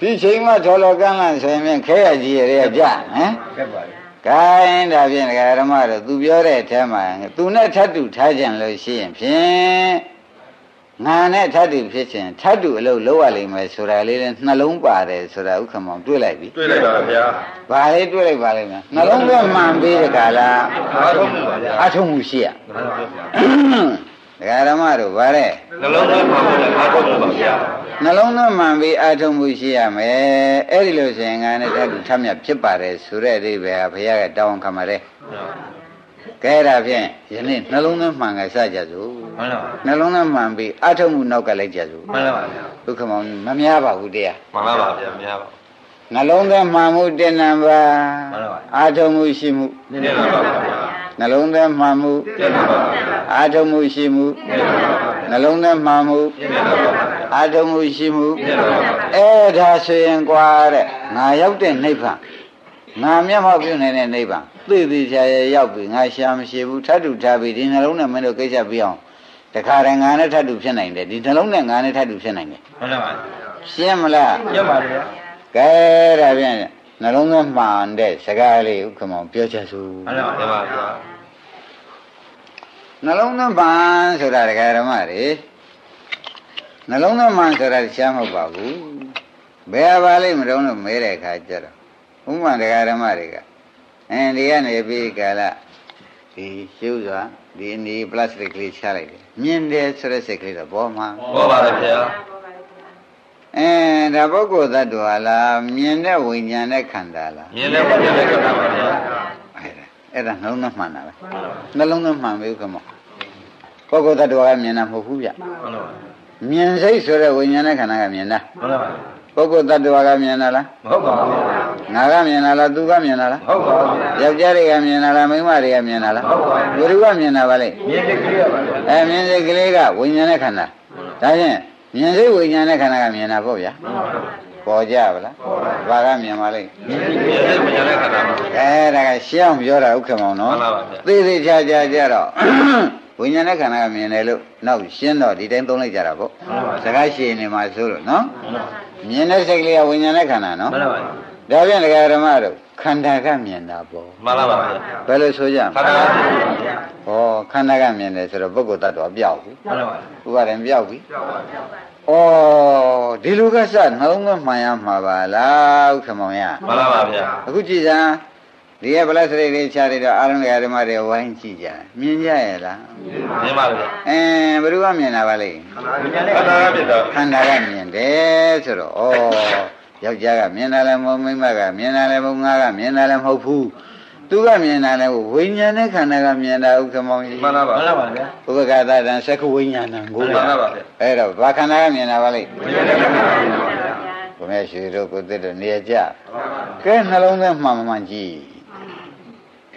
ဒီချိန်မှထော်လကမ်းလန့်ဆိုရင်ခဲရကြီးရတဲ့ကြဟမ်ကဲပါဗျာကိုင်းဒါဖြင့်ဒကာရမတို့သူပြောတဲ့အထက်မှာသူနဲ့ထပ်တူထားကြလို့ရှိရင်ဖြင့် ငါနဲ့ထပ်တူဖြစ်ခြင်းထပ်တူအလုပ်လုပ်ရလိမ့်မယ်ဆိုတာလေးနဲ့နှလုံးပါတယ်ဆိုတာဥက္ကမောင်တွေ့လိုက်ပြီတွေ့လိုက်ပါဗျာဘာလေးတွေ့လိုက်ပါလိမ့်မယ်နှလုံးသွင်းမှန်ပြီးတဲ့ကာလားအားထုတ်မှုပါဗျာအထုံးမှုရှိရမှန်ပါဗျာဒကာဓမ္မတို့ဗါတဲ့နှလုံးသွင်းမှဖို့လည်းအားထုတ်လို့ပါဗျာနှလုံးသွင်းမှန်ပြီးအာထုံမှုရှိရမယ်အဲ့ဒီလိုဆိုရင်ငါနဲ့တတူထပ်မြတ်ဖြစ်ပါတယ်ဆိုတဲ့အိဗေဟာဘုရားကတောင်းခံပါတယ် ကဲဒါဖြင့်ယနေ့နှလုံးသွင်းမှန်ကစကြစို့မှန်ပါနှလုံးသွင်းမှန်ပြီးအာထုံမှုနောက်ကလိုက်ကြစို့မှန်ပါဗျာဒုက္ခမောင်မများပါဘူးတရားမှန်ပါပါဗျာများပါနှလုံးသွင်းမှန်မှုတင်နံပါမှန်ပါပါအာထုံမှုရှိမှုနည်းနည်းပါပါဗျာနှလုံးသွင်းမှန်မှုပြည့်ပါပါဗျာအာထုံမှုရှိမှုပြည့်ပါပါဗျာနှလုံးသွင်းမှန်မှုပြည့်ပါပါဗျာအာထုံမှုရှိမှုပြည့်ပါပါဗျာအဲ့ဒါဆိုရင်ကွာတဲ့ငါရောက်တဲ့နိဗ္ဗာန်ငါမျက်မှောက်ပြုနေတဲ့နိဗ္ဗာန် သိသိချာချာရောက်ပြီငါရှာမရှိဘူးထပ်တူထားပြီဒီနှလုံးနဲ့မင်းတို့ကိစ္စပြီးအောင်တခါတည်းငါနဲ့ထပ်တူဖြစ်နိုင်တယ်ဒီနှလုံးနဲ့ငါနဲ့ထပ်တူဖြစ်နိုင်တယ်မှန်ပါပါရှင်းမလားပြည့်ပါဗျာကဲဒါဖြင့်နှလုံးသွင်းမှန်တဲ့စကားလေးဥက္ကမောင်ပြောချက်စို့မှန်ပါပါဗျာနှလုံးသွင်းမှန်ဆိုတာဒကာဓမ္မတွေနှလုံးသွင်းမှန်ဆိုတာရှားမဟုတ်ပါဘူးဘယ်ပါလိမ့်မတော့လို့မဲတဲ့အခါကျတော့ဥပမာဒကာဓမ္မတွေက အင်းဒီကနေပြီးကာလဒီရှုစွာဒီနေပလတ်စတစ်ကလေးချလိုက်တယ်မြင်တယ်ဆိုတဲ့စိတ်ကလေးတော့ဘောမှာဘောပါဗျာအင်းဒါပုဂ္ဂိုလ်သတ္တဝါလားမြင်တဲ့ဝိညာဉ်နဲ့ခန္ဓာလားမြင်တဲ့ဘုရားလည်းကပါဗျာအဲ့ဒါအဲ့ဒါနှလုံးသွင်းမှန်တာပဲနှလုံးသွင်းမှန်ပြီဥက္ကမောပုဂ္ဂိုလ်သတ္တဝါကမြင်တာမဟုတ်ဘူးဗျမှန်ပါပါမြင်စိတ်ဆိုတဲ့ဝိညာဉ်နဲ့ခန္ဓာကမြင်တာမှန်ပါပါ ပုဂ္ဂိုလ်တ attva ကမြင်တာလားမဟုတ်ပါဘူးငါကမြင်တာလားသူကမြင်တာလားဟုတ်ပါဘူးယောက်ျားတွေကမြင်တာလားမိန်းမတွေကမြင်တာလားဘယ်သူကမြင်တာပါလဲမြင်တဲ့ကလေးရပါဗျာအဲမြင်စိတ်ကလေးကဝိညာဉ်နဲ့ခန္ဓာဒါဖြင့်မြင်စိတ်ဝိညာဉ်နဲ့ခန္ဓာကမြင်တာပေါ့ဗျာပေါ်ကြပါလားဘာကမြင်ပါလိမ့်မြင်တဲ့မညာတဲ့ခန္ဓာမှာအဲဒါကရှင်းအောင်ပြောတာဥက္ကမောင်နော်မှန်ပါပါဗျာသိသိချာချာကြတော့ ဝိညာဉ်နဲ့ခန္ဓာကမြင်တယ်လို့နောက်ရှင်းတော့ဒီတိုင်းသုံးလိုက်ကြတာပေါ့စကားရှင်းနေမှာဆိုလို့နော်မြင်တဲ့စိတ်ကလေးကဝိညာဉ်နဲ့ခန္ဓာနော်မှန်ပါပါဒါဖြင့်ဒကာဓမ္မတို့ခန္ဓာကမြင်တာပေါ့မှန်ပါပါဗျာဘယ်လိုဆိုကြမခန္ဓာလဲကဟောခန္ဓာကမြင်တယ်ဆိုတော့ပုဂ္ဂိုလ်တ attva ပြောက်ပြီမှန်ပါပါဥပါရင်ပြောက်ပြီဩဒီလူကစနှလုံးသွင်းမှန်ရမှာပါလားဥက္ကမောင်ရမှန်ပါပါဗျာအခုကြည်စမ်း ဒီကဗလစရိတ်လေးချားရတော့အာရုံဒကာဓမ္မတွေဝိုင်းကြည့်ကြတယ်မြင်ကြရဲ့လားမြင်ပါဗျာအင်းဘယ်သူကမြင်တာပါလဲခန္ဓာကဖြစ်တော့ခန္ဓာကမြင်တယ်ဆိုတော့ဩယောက်ျားကမြင်တာလည်းမဟုတ်မိန်းမကမြင်တာလည်းမဟုတ်ငါကမြင်တာလည်းမဟုတ်ဘူးသူကမြင်တာလည်းဝိညာဉ်နဲ့ခန္ဓာကမြင်တာဥက္ကမောင်ကြီးမှန်ပါပါမှန်ပါပါဗျာဘုဗကသတံသက္ခဝိညာဏံကိုမှန်ပါပါဗျာအဲ့တော့ဘာခန္ဓာကမြင်တာပါလဲမြင်တဲ့ခန္ဓာမှာပါဗျာဘုမဲရွှေတို့ကိုယ်သစ်တို့နေရာကြကဲနှလုံးသားမှန်မမှန်ကြည့်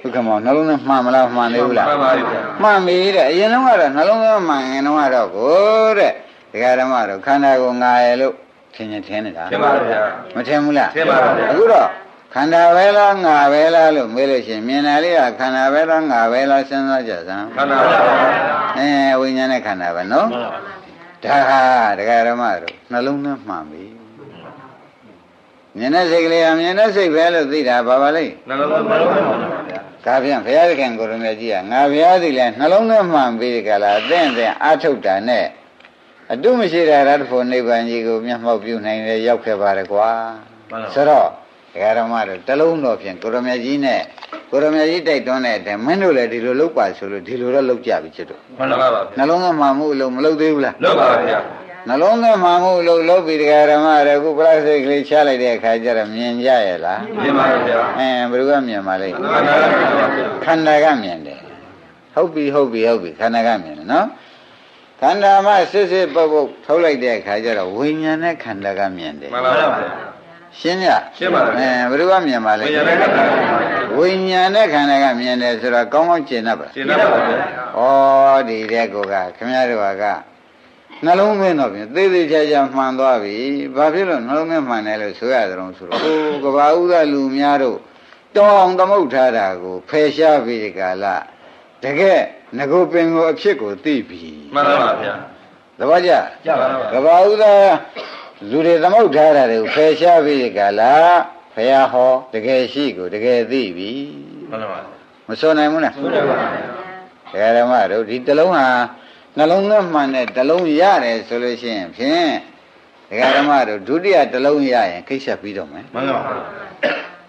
ဥက္ကမောင်နှလုံးသားမှန်မလားမှန်သေးဘူးလားမှန်ပါဗျာမှန်ပြီတဲ့အရင်တော့ကတော့နှလုံးသားမှန်ရင်တော့ကတော့ကိုတဲ့ဒကာဓမ္မတို့ခန္ဓာကိုငါရလို့ထင်ရင်ထင်နေတာထင်ပါဗျာမထင်ဘူးလားထင်ပါဗျာအခုတော့ခန္ဓာပဲလားငါပဲလားလို့မေးလို့ရှိရင်မြင်တာလေးကခန္ဓာပဲလားငါပဲလားစဉ်းစားကြစမ်းခန္ဓာပါဗျာအဲဝိညာဉ်နဲ့ခန္ဓာပဲနော်မှန်ပါပါဒါဟာဒကာဓမ္မတို့နှလုံးသားမှန်ပြီ မြင်တဲ့စိတ်ကလေးကမြင်တဲ့စိတ်ပဲလို့သိတာဘာပါလိမ့်နှလုံးသွင်းနှလုံးသွင်းပါဗျာဒါဖြင့်ဘုရားသခင်ကိုရမေကြီးကငါဘုရားသည်လဲနှလုံးသားမှန်ပြီးကြလားအသင့်အသင့်အာထုတ်တာနဲ့အတုမရှိတာရတ္တဖို့နိဗ္ဗာန်ကြီးကိုမျက်မှောက်ပြုနိုင်လေရောက်ခဲ့ပါရကွာမှန်ပါဆိုတော့ဒကာဓမ္မတို့တလုံးတော်ဖြင့်ကိုရမေကြီးနဲ့ကိုရမေကြီးတိုက်တွန်းတဲ့အတိုင်းမင်းတို့လည်းဒီလိုလုပ်ပါဆိုလို့ဒီလိုတော့လုပ်ကြပြီချစ်တို့မှန်ပါပါနှလုံးသားမှန်မှုလို့မလုပ်သေးဘူးလားလောက်ပါဗျာ နှလုံးသားမှန်မှုလို့လုပ်ပြီးတရားဓမ္မတွေအခုပလတ်စတစ်ကလေးချလိုက်တဲ့အခါကျတော့မြင်ကြရဲ့လားမြင်ပါဗျာအင်းဘယ်သူကမြင်ပါလိမ့်ခန္ဓာကဖြစ်တော့ဗျာခန္ဓာကမြင်တယ်ဟုတ်ပြီဟုတ်ပြီဟုတ်ပြီခန္ဓာကမြင်တယ်နော်ခန္ဓာမှစစ်စစ်ပုတ်ပုတ်ထုတ်လိုက်တဲ့အခါကျတော့ဝိညာဉ်နဲ့ခန္ဓာကမြင်တယ်မှန်ပါပါဗျာရှင်းရရှင်းပါပြီအဲဘယ်သူကမြင်ပါလိမ့်ဝိညာဉ်နဲ့ခန္ဓာကဖြစ်ပါဝိညာဉ်နဲ့ခန္ဓာကမြင်တယ်ဆိုတော့ကောင်းကောင်းကျင်တတ်ပါရှင်းတတ်ပါဗျာဩဒီတဲ့ကောကခင်ဗျားတို့က နှလုံးသွင်းတော့ပြင်သေးသေးချာချာမှန်သွားပြီဘာဖြစ်လို့နှလုံးသွင်းမှန်တယ်လို့ဆိုရကြုံဆိုတော့ဟိုကဘာဥဒလူများတို့တောင်းအောင်သမုတ်ထားတာကိုဖယ်ရှားပြီးဒီကလာတကယ်ငကိုပင်ကိုအဖြစ်ကိုသိပြီမှန်ပါပါဗျာသဘောကျကြပါပါကဘာဥဒလူတွေသမုတ်ထားတာတွေကိုဖယ်ရှားပြီးဒီကလာဖះဟောတကယ်ရှိကိုတကယ်သိပြီမှန်ပါပါမစွန်နိုင်ဘူးလားဟုတ်တယ်ပါဗျာဒကာဓမ္မတို့ဒီတလုံးဟာ နှလုံးသွင်းမှန်တဲ့တလုံးရတယ်ဆိုလို့ရှိရင်ဖြင့်ဒကာဓမ္မတို့ဒုတိယတလုံးရရင်ခိတ်ဆက်ပြီးတော့မယ်မှန်ပါပါ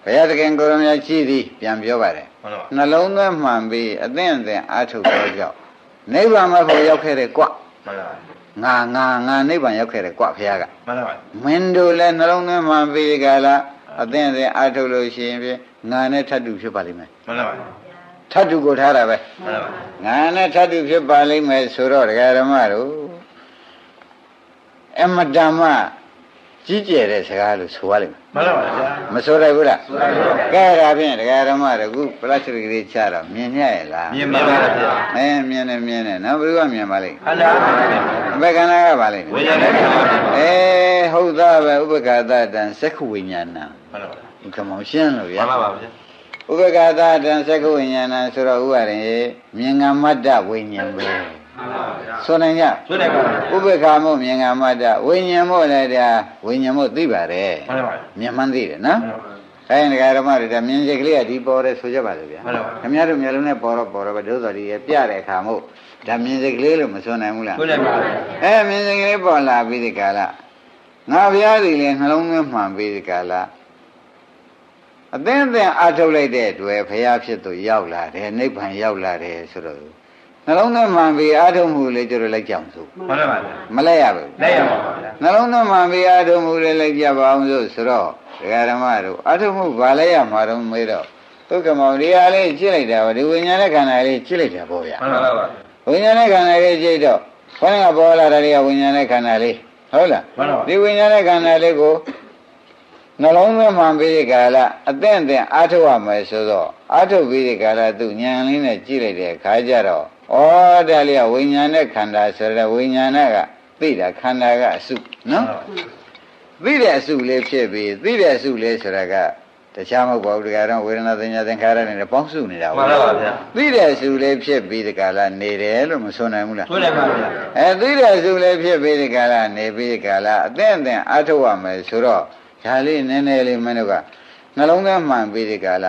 ဘုရားသခင်ကိုရမကြီးသည်ပြန်ပြောပါတယ်မှန်ပါနှလုံးသွင်းမှန်ပြီးအသင့်အသင့်အားထုတ်သောကြောင့်နိဗ္ဗာန်မဖို့ရောက်ခဲ့တယ်ကွမှန်ပါငါငါငါနိဗ္ဗာန်ရောက်ခဲ့တယ်ကွဘုရားကမှန်ပါမင်းတို့လည်းနှလုံးသွင်းမှပြီးကြလားအသင့်အသင့်အားထုတ်လို့ရှိရင်ဖြင့်ငါနဲ့ထပ်တူဖြစ်ပါလိမ့်မယ်မှန်ပါ ထပ်တူကိုထားတာပဲမှန်ပါငါနဲ့ထပ်တူဖြစ်ပါလိမ့်မယ်ဆိုတော့ဒကာဓမ္မတို့အမတမကြီးကျယ်တဲ့စကားလို့ဆိုရလိမ့်မယ်မှန်ပါဗျာမဆိုရဘူးလားကဲဒါဖြင့်ဒကာဓမ္မတို့ခုပလတ်စတစ်ကလေးချတော့မြင်ညရဲ့လားမြင်ပါပါဗျာအဲမြင်တယ်မြင်တယ်နော်ဘယ်သူကမြင်ပါလိမ့်ခန္ဓာအဘယ်ကန္နာကပါလိမ့်ဝိညာဉ်နဲ့ခန္ဓာအဲဟုတ်သားပဲဥပက္ခသတံစက္ခဝိညာဏမှန်ပါဥက္ကမောင်ရှင်းလို့ဗျာမှန်ပါဗျာ ဥပက္ခသတံစက္ခဝိညာဏဆိုတော့ဥပါရင်မြင်ငမတ္တဝိညာဉ်ပဲဆိုနိုင်ကြဆွေးနေပါဥပက္ခမို့မြင်ငမတ္တဝိညာဉ်မို့လည်းဒါဝိညာဉ်မို့သိပါတယ်မှန်ပါမြင်မှန်းသိတယ်နော်အဲဒီကဓမ္မတွေဒါမြင်စိတ်ကလေးကဒီပေါ်တယ်ဆိုကြပါလို့ဗျာမှန်ပါပါခင်ဗျားတို့မျက်လုံးနဲ့ပေါ်တော့ပေါ်တော့ပဲဒုသော်ဒီရပြတဲ့အခါမို့ဒါမြင်စိတ်ကလေးလို့မဆိုနိုင်ဘူးလားဆွေးနေပါအဲမြင်စိတ်ကလေးပေါ်လာပြီးဒီကလာငါဘုရားဒီလေနှလုံးသွင်းမှန်ပြီးဒီကလာ အသင်းအသင်းအာထုတ်လိုက်တဲ့အတွက်ဘုရားဖြစ်သူရောက်လာတယ်နိဗ္ဗာန်ရောက်လာတယ်ဆိုတော့နှလုံးသွင်းမှန်ပြီးအာထုတ်မှုလေးကျတော့လိုက်ကြအောင်စို့မှန်ပါမလဲရဘူးလက်ရပါဗျာနှလုံးသွင်းမှန်ပြီးအာထုတ်မှုလေးလိုက်ကြပါအောင်စို့ဆိုတော့ဒကာဓမ္မတို့အာထုတ်မှုဘာလဲရမှာတော့မေးတော့သုက္ကမောင်ဒီဟာလေးကြည့်လိုက်တာပါဒီဝိညာဉ်နဲ့ခန္ဓာလေးကြည့်လိုက်တာပေါ့ဗျာမှန်ပါပါဝိညာဉ်နဲ့ခန္ဓာလေးကြည့်တော့ခေါင်းကပေါ်လာတာတွေကဝိညာဉ်နဲ့ခန္ဓာလေးဟုတ်လားမှန်ပါဒီဝိညာဉ်နဲ့ခန္ဓာလေးကို နှလုံးသွင်းမှန်ပြီးဒီကာလအသင့်အသင့်အာထုတ်ရမယ်ဆိုတော့အာထုတ်ပြီးဒီကာလသူဉာဏ်လေးနဲ့ကြည့်လိုက်တဲ့အခါကျတော့ဩဒါလေးကဝိညာဉ်နဲ့ခန္ဓာဆိုတဲ့ဝိညာဏကသိတာခန္ဓာကအစုနော်သိတဲ့အစုလေးဖြစ်ပြီးသိတဲ့အစုလေးဆိုတာကတခြားမဟုတ်ပါဘူးဒီကတော့ဝေဒနာသင်ညာသင်္ခါရနဲ့ပေါင်းစုနေတာမှန်ပါဗျာသိတဲ့အစုလေးဖြစ်ပြီးဒီကာလနေတယ်လို့မဆိုနိုင်ဘူးလားဆွေးနေပါဗျာအဲသိတဲ့အစုလေးဖြစ်ပြီးဒီကာလနေပြီးဒီကာလအသင့်အသင့်အထုတ်ရမယ်ဆိုတော့ ဒါလေးနည်းနည်းလေးမင်းတို့ကနှလုံးသားမှန်ပြီးဒီကာလ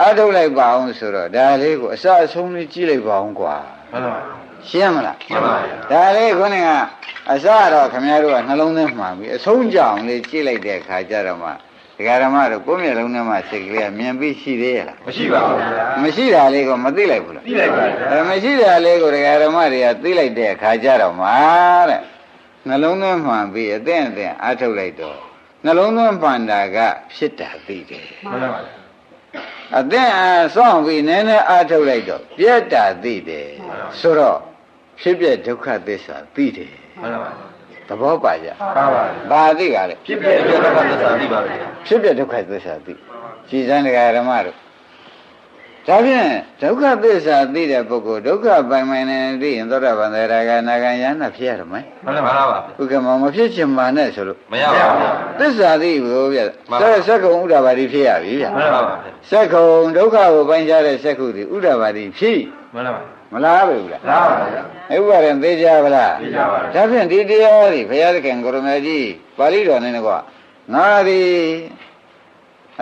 အထုတ်လိုက်ပါအောင်ဆိုတော့ဒါလေးကိုအစအဆုံးလေးကြည့်လိုက်ပါအောင်ကွာမှန်ပါရှင်းမလားမှန်ပါဗျာဒါလေးခုနကအစတော့ခမည်းတော်ကနှလုံးသားမှန်ပြီးအဆုံးကြအောင်လေးကြည့်လိုက်တဲ့အခါကျတော့မှဒကာရမတို့ကိုယ့်မျက်လုံးထဲမှာစိတ်ကလေးကမြင်ပြီးရှိသေးရဲ့လားမရှိပါဘူးဗျာမရှိတာလေးကိုမသိလိုက်ဘူးလားသိလိုက်ပါဗျာအဲမရှိတာလေးကိုဒကာရမတွေကသိလိုက်တဲ့အခါကျတော့မှတဲ့နှလုံးသွင်းမှန်ပြီးအသင့်အသင့်အထုတ်လိုက်တော့ နှလုံးသွင်းပန္တာကဖြစ်တာသိတယ်မှန်ပါဗျာအသင့်အားစောင့်ပြီးနည်းနည်းအထုတ်လိုက်တော့ပြက်တာသိတယ်ဆိုတော့ဖြစ်ပြဒုက္ခသစ္စာသိတယ်မှန်ပါသဘောပါကြပါပါဘာသိကြလဲဖြစ်ပြပြတော့သစ္စာသိပါဗျာဖြစ်ပြဒုက္ခသစ္စာသိကြည်စမ်းဒကာရမတို့ ဒါဖြင့်ဒုက္ခသစ္စာသိတဲ့ပုဂ္ဂိုလ်ဒုက္ခပိုင်ပိုင်နဲ့သိရင်သောတာပန်သရဂါနာဂံယန္နာဖြစ်ရမယ်မှန်ပါပါဥက္ကမမဖြစ်ချင်ပါနဲ့ဆိုလို့မရပါဘူးသစ္စာသိဘူးဗျမှန်ပါဆက်စက္ကုံဥဒ္ဒဘာတိဖြစ်ရပြီဗျမှန်ပါပါစက္ကုံဒုက္ခကိုပိုင်းခြားတဲ့စက္ခုတိဥဒ္ဒဘာတိဖြစ်မှန်ပါပါမလားပဲဘူးလားလားပါဗျာအဲ့ဥပါရင်သိကြပါလားသိကြပါလားဒါဖြင့်ဒီတရားတွေဘုရားသခင်ကိုရမေကြီးပါဠိတော်နဲ့ကွာငါသည်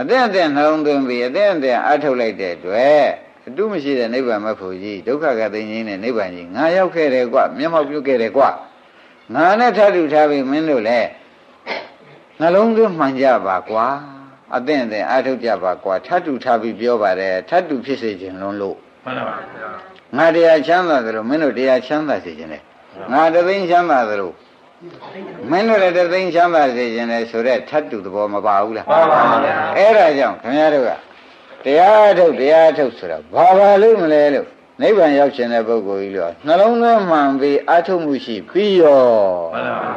အသင့်အသင့်နှလုံးသွင်းပြီးအသင့်အသင့်အထုတ်လိုက်တဲ့အတွက်အတုမရှိတဲ့နိဗ္ဗာန်မဖို့ကြီးဒုက္ခကသိင်းကြီးနဲ့နိဗ္ဗာန်ကြီးငါရောက်ခဲ့တယ်ကွမျက်မှောက်ပြုခဲ့တယ်ကွငါနဲ့ထပ်တူထားပြီးမင်းတို့လည်းနှလုံးသွင်းမှန်ကြပါကွာအသင့်အသင့်အထုတ်ကြပါကွာထပ်တူထားပြီးပြောပါတယ်ထပ်တူဖြစ်စေခြင်းလုံးလို့မှန်ပါပါငါတရားချမ်းသာသလိုမင်းတို့တရားချမ်းသာစေခြင်းလေငါတသိန်းချမ်းသာသလို မင်းတို့လည်းတသိန်းချမ်းသာစေခြင်းလေဆိုတော့ထပ်တူသဘောမပါဘူးလားပါပါဗျာအဲ့ဒါကြောင့်ခင်ဗျားတို့ကတရားထုတ်တရားထုတ်ဆိုတာဘာပါလို့မလဲလို့နိဗ္ဗာန်ရောက်ခြင်းတဲ့ပုဂ္ဂိုလ်ကြီးလို့နှလုံးသွင်းမှန်ပြီးအထုတ်မှုရှိပြီးရောမှန်ပါပါ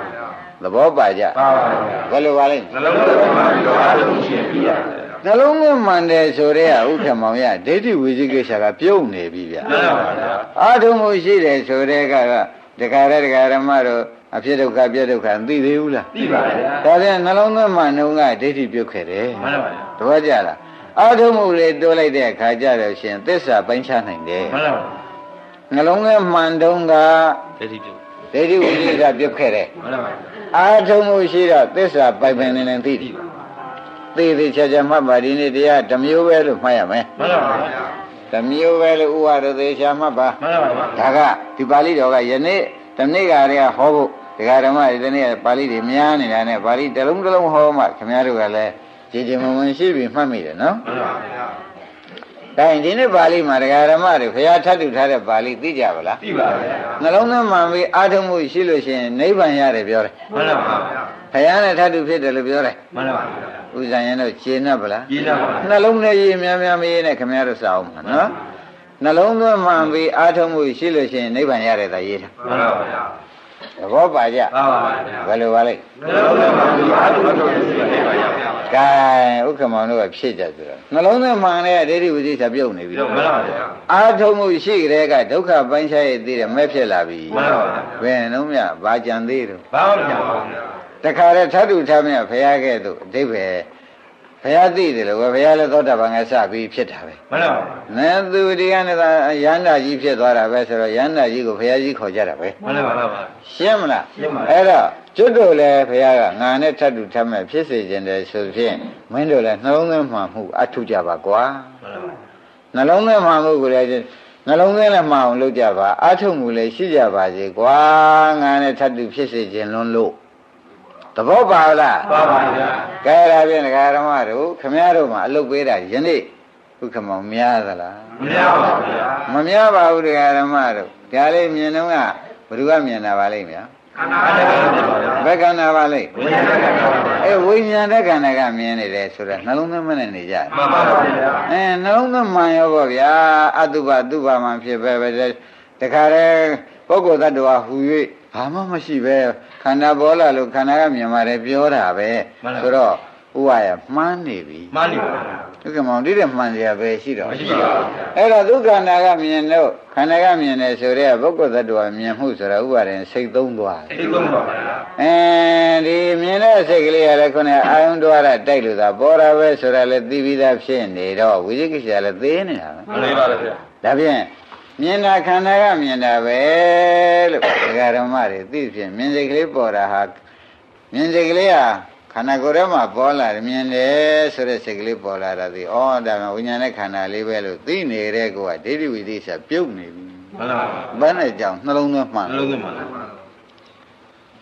သဘောပါကြပါပါဗျာဘယ်လိုပါလဲနှလုံးသွင်းမှပြီးတော့အားလုံးရှင်းပြရတယ်နှလုံးသွင်းမှန်တယ်ဆိုတဲ့ဥထမောင်ရဒိဋ္ဌိဝိသိကိစ္စကပြုတ်နေပြီဗျာမှန်ပါဗျာအာထုံမှုရှိတယ်ဆိုတဲ့ကကဒကာရဒကာရမတို့ အဖြစ်ဒုက္ခပြဒုက္ခမသိသေးဘူးလားသိပါဗျာဒါပြန်နှလုံးသွင်းမှနှုံကဒိဋ္ဌိပြုတ်ခဲ့တယ်မှန်ပါဗျာတပည့်ကြလားအာထုံမှုလေးတိုးလိုက်တဲ့အခါကျတော့ရှင်သစ္စာပိုင်းခြားနိုင်တယ်မှန်ပါဗျာနှလုံးသွင်းမှန်တုံးကဒိဋ္ဌိပြုဒိဋ္ဌိဝိသိကပြုတ်ခဲ့တယ်မှန်ပါဗျာအာထုံမှုရှိတော့သစ္စာပိုင်ပိုင်နေနေသိတယ်သိသိချာချာမှတ်ပါဒီနေ့တရားဓမျိုးပဲလို့မှတ်ရမယ်မှန်ပါဗျာဓမျိုးပဲလို့ဥပါရသေးချာမှတ်ပါမှန်ပါဗျာဒါကဒီပါဠိတော်ကယနေ့တနေ့ကတည်းကဟောဖို့ ဒကာဓမ္မတွေဒီနေ့ကပါဠိတွေများနေတာနဲ့ပါဠိတစ်လုံးတစ်လုံးဟောမှခင်ဗျားတို့ကလည်းကြည်ကြည်မွန်မွန်ရှိပြီမှတ်မိတယ်နော်မှန်ပါဗျာဒဒါရင်ဒီနေ့ပါဠိမှာတရားဓမ္မတွေဘုရားထပ်တူထားတဲ့ပါဠိသိကြပါလားသိပါဗျာနှလုံးသွင်းမှန်ပြီးအာထုံမှုရှိလို့ရှိရင်နိဗ္ဗာန်ရတယ်ပြောတယ်မှန်ပါဗျာဘုရားနဲ့ထပ်တူဖြစ်တယ်လို့ပြောတယ်မှန်ပါဗျာဥဇာရင်တော့ရှင်း납ဗလားရေးတာပါဗျာနှလုံးနဲ့ရေးများများမရေးနဲ့ခင်ဗျားတို့စာအောင်မှာနော်နှလုံးသွင်းမှန်ပြီးအာထုံမှုရှိလို့ရှိရင်နိဗ္ဗာန်ရတယ်သာရေးတာမှန်ပါဗျာ သဘောပါကြပါပါဗျာဘယ်လိုပါလဲနှလုံးသွင်းမှဒီအာထုံတော်ရှိနေပါဗျာကဲဥက္ကမောင်တို့ကဖြစ်ကြဆိုတော့နှလုံးသွင်းမှန်တဲ့ဒိဋ္ဌိဝိသိစာပြုတ်နေပြီပြီးတော့မှန်ပါဗျာအာထုံမှုရှိကြတဲ့ကဒုက္ခပိုင်းခြားရည်သိတယ်မဲ့ဖြစ်လာပြီမှန်ပါဗျာဘယ်နှုံးမြဘာကြံသေးတော့ဘာမှမပြောပါဘူးတခါတည်းထပ်တူထပ်မြတ်ဘုရားကဲ့သို့အတိဘယ် ဘုရားသိတယ်လို့ပဲဘုရားလည်းသောတာပန်ကစပြီးဖြစ်တာပဲမှန်ပါဗျာနန်းသူဒီကနေ့သာရဟန္တာကြီးဖြစ်သွားတာပဲဆိုတော့ရဟန္တာကြီးကိုဘုရားကြီးခေါ်ကြတာပဲမှန်ပါဗျာရှင်းမလားရှင်းပါပြီအဲ့တော့ကျွတ်တို့လည်းဘုရားကငါနဲ့ထပ်တူထပ်မြတ်ဖြစ်စေခြင်းတယ်ဆိုဖြင့်မင်းတို့လည်းနှလုံးသွင်းမှန်မှုအထုကြပါကွာမှန်ပါဗျာနှလုံးသွင်းမှန်မှုကိုလည်းနှလုံးသွင်းလည်းမှန်အောင်လုပ်ကြပါအထုမှုလည်းရှိကြပါစေကွာငါနဲ့ထပ်တူဖြစ်စေခြင်းလွန်းလို့ သဘောပါလားပါပါဗျာကဲဒါဖြင့်ဒကာဓမ္မတို့ခမည်းတော်မှာအလုပ်ပေးတာယနေ့ဥက္ကမောင်များသလားမရပါဘူးဗျာမများပါဘူးဒကာဓမ္မတို့ဒါလေးမြင်တော့ကဘယ်သူကမြင်တာပါလိမ့်များခန္ဓာကလည်းပါဗျာဘယ်ကန္နာပါလိမ့်ဝိညာဉ်ကလည်းပါဗျာအဲဝိညာဉ်တဲ့ကန္နာကမြင်နေတယ်ဆိုတော့နှလုံးသွင်းမနဲ့နေကြတယ်မှန်ပါဗျာအဲနှလုံးသွင်းမှန်ရောပေါ့ဗျာအတုပတုပမှဖြစ်ပဲပဲတခါတည်းပုဂ္ဂိုလ်တ attva ဟူ၍ဘာမှမရှိပဲ ခန္ဓာပေါ်လာလို့ခန္ဓာကမြင်ပါတယ်ပြောတာပဲဆိုတော့ဥပါရမှန်းနေပြီမှန်နေပါဗျာဒုက္ခမောင်ဒီတဲ့မှန်စရာပဲရှိတော့မရှိပါဘူးအဲ့တော့ဒုက္ခနာကမြင်တော့ခန္ဓာကမြင်တယ်ဆိုတဲ့ပုဂ္ဂိုလ်တ attva မြင်မှုဆိုတာဥပါရင်စိတ်သုံးသွားတယ်အိတ်လုံးပါဗျာအဲဒီမြင်တဲ့စိတ်ကလေးကလည်းခုနအာယုံတော်ရတိုက်လို့သာပေါ်တာပဲဆိုတာလည်းသိပြီးသားဖြစ်နေတော့ဝိသိကိစ္စလည်းသိနေတာပဲမှန်ပါဗျာဒါဖြင့် မြင်တာခန္ဓာကမြင်တာပဲလို့ဒကာဓမ္မတွေသိဖြင့်မြင်စိတ်ကလေးပေါ်တာဟာမြင်စိတ်ကလေးဟာခန္ဓာကိုယ်ထဲမှာပေါ်လာတယ်မြင်တယ်ဆိုတဲ့စိတ်ကလေးပေါ်လာတာဒီဩဒါမှဝိညာဉ်နဲ့ခန္ဓာလေးပဲလို့သိနေတဲ့ကိုကဒိဋ္ဌိဝိသိစာပြုတ်နေပြီမှန်ပါဗျာဘယ်နဲ့ကြောင့်နှလုံးသွင်းမှန်နှလုံးသွင်းပါဗျာ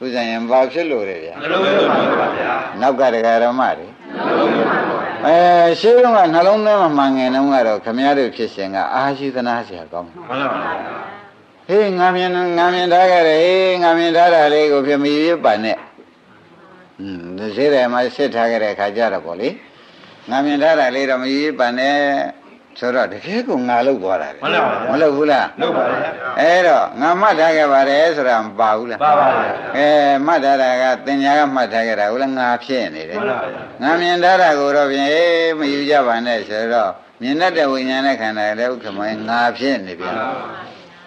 ဥဇံရင်ဘာဖြစ်လို့လဲဗျာနှလုံးသွင်းပါဗျာနောက်ကဒကာဓမ္မတွေ အဲရှင်းတော့ကနှလုံးသွင်းမှမှန်ငင်တော့ကတော့ခမည်းတော်ဖြစ်စဉ်ကအာရှိသနာเสียကောင်းတယ် မှန်ပါဗျာ ဟေးငါမြင်ငါမြင်ထားကြတယ်ဟေးငါမြင်ထားတာလေးကိုပြမီပြပါနဲ့อืมဒီစေတယ်မှာစစ်ထားကြတဲ့ခါကြတော့ဗောလေငါမြင်ထားတာလေးတော့မီပါနဲ့ ဆိုတော့တကယ်ကိုငါလောက်သွားတာလေမှန်ပါဗျာမလောက်ဘူးလားလုပ်ပါဗျာအဲ့တော့ငါမှတ်ထားခဲ့ပါတယ်ဆိုတာမပါဘူးလားပါပါဗျာအဲမှတ်ထားတာကတင်ညာကမှတ်ထားခဲ့တာဟုတ်လားငါဖြစ်နေတယ်မှန်ပါဗျာငါမြင်ထားတာကိုတော့ဖြင့်အေးမယူကြပါနဲ့ဆိုတော့မြင်တတ်တဲ့ဝိညာဉ်နဲ့ခန္ဓာလည်းဥက္ကမငါဖြစ်နေပြန်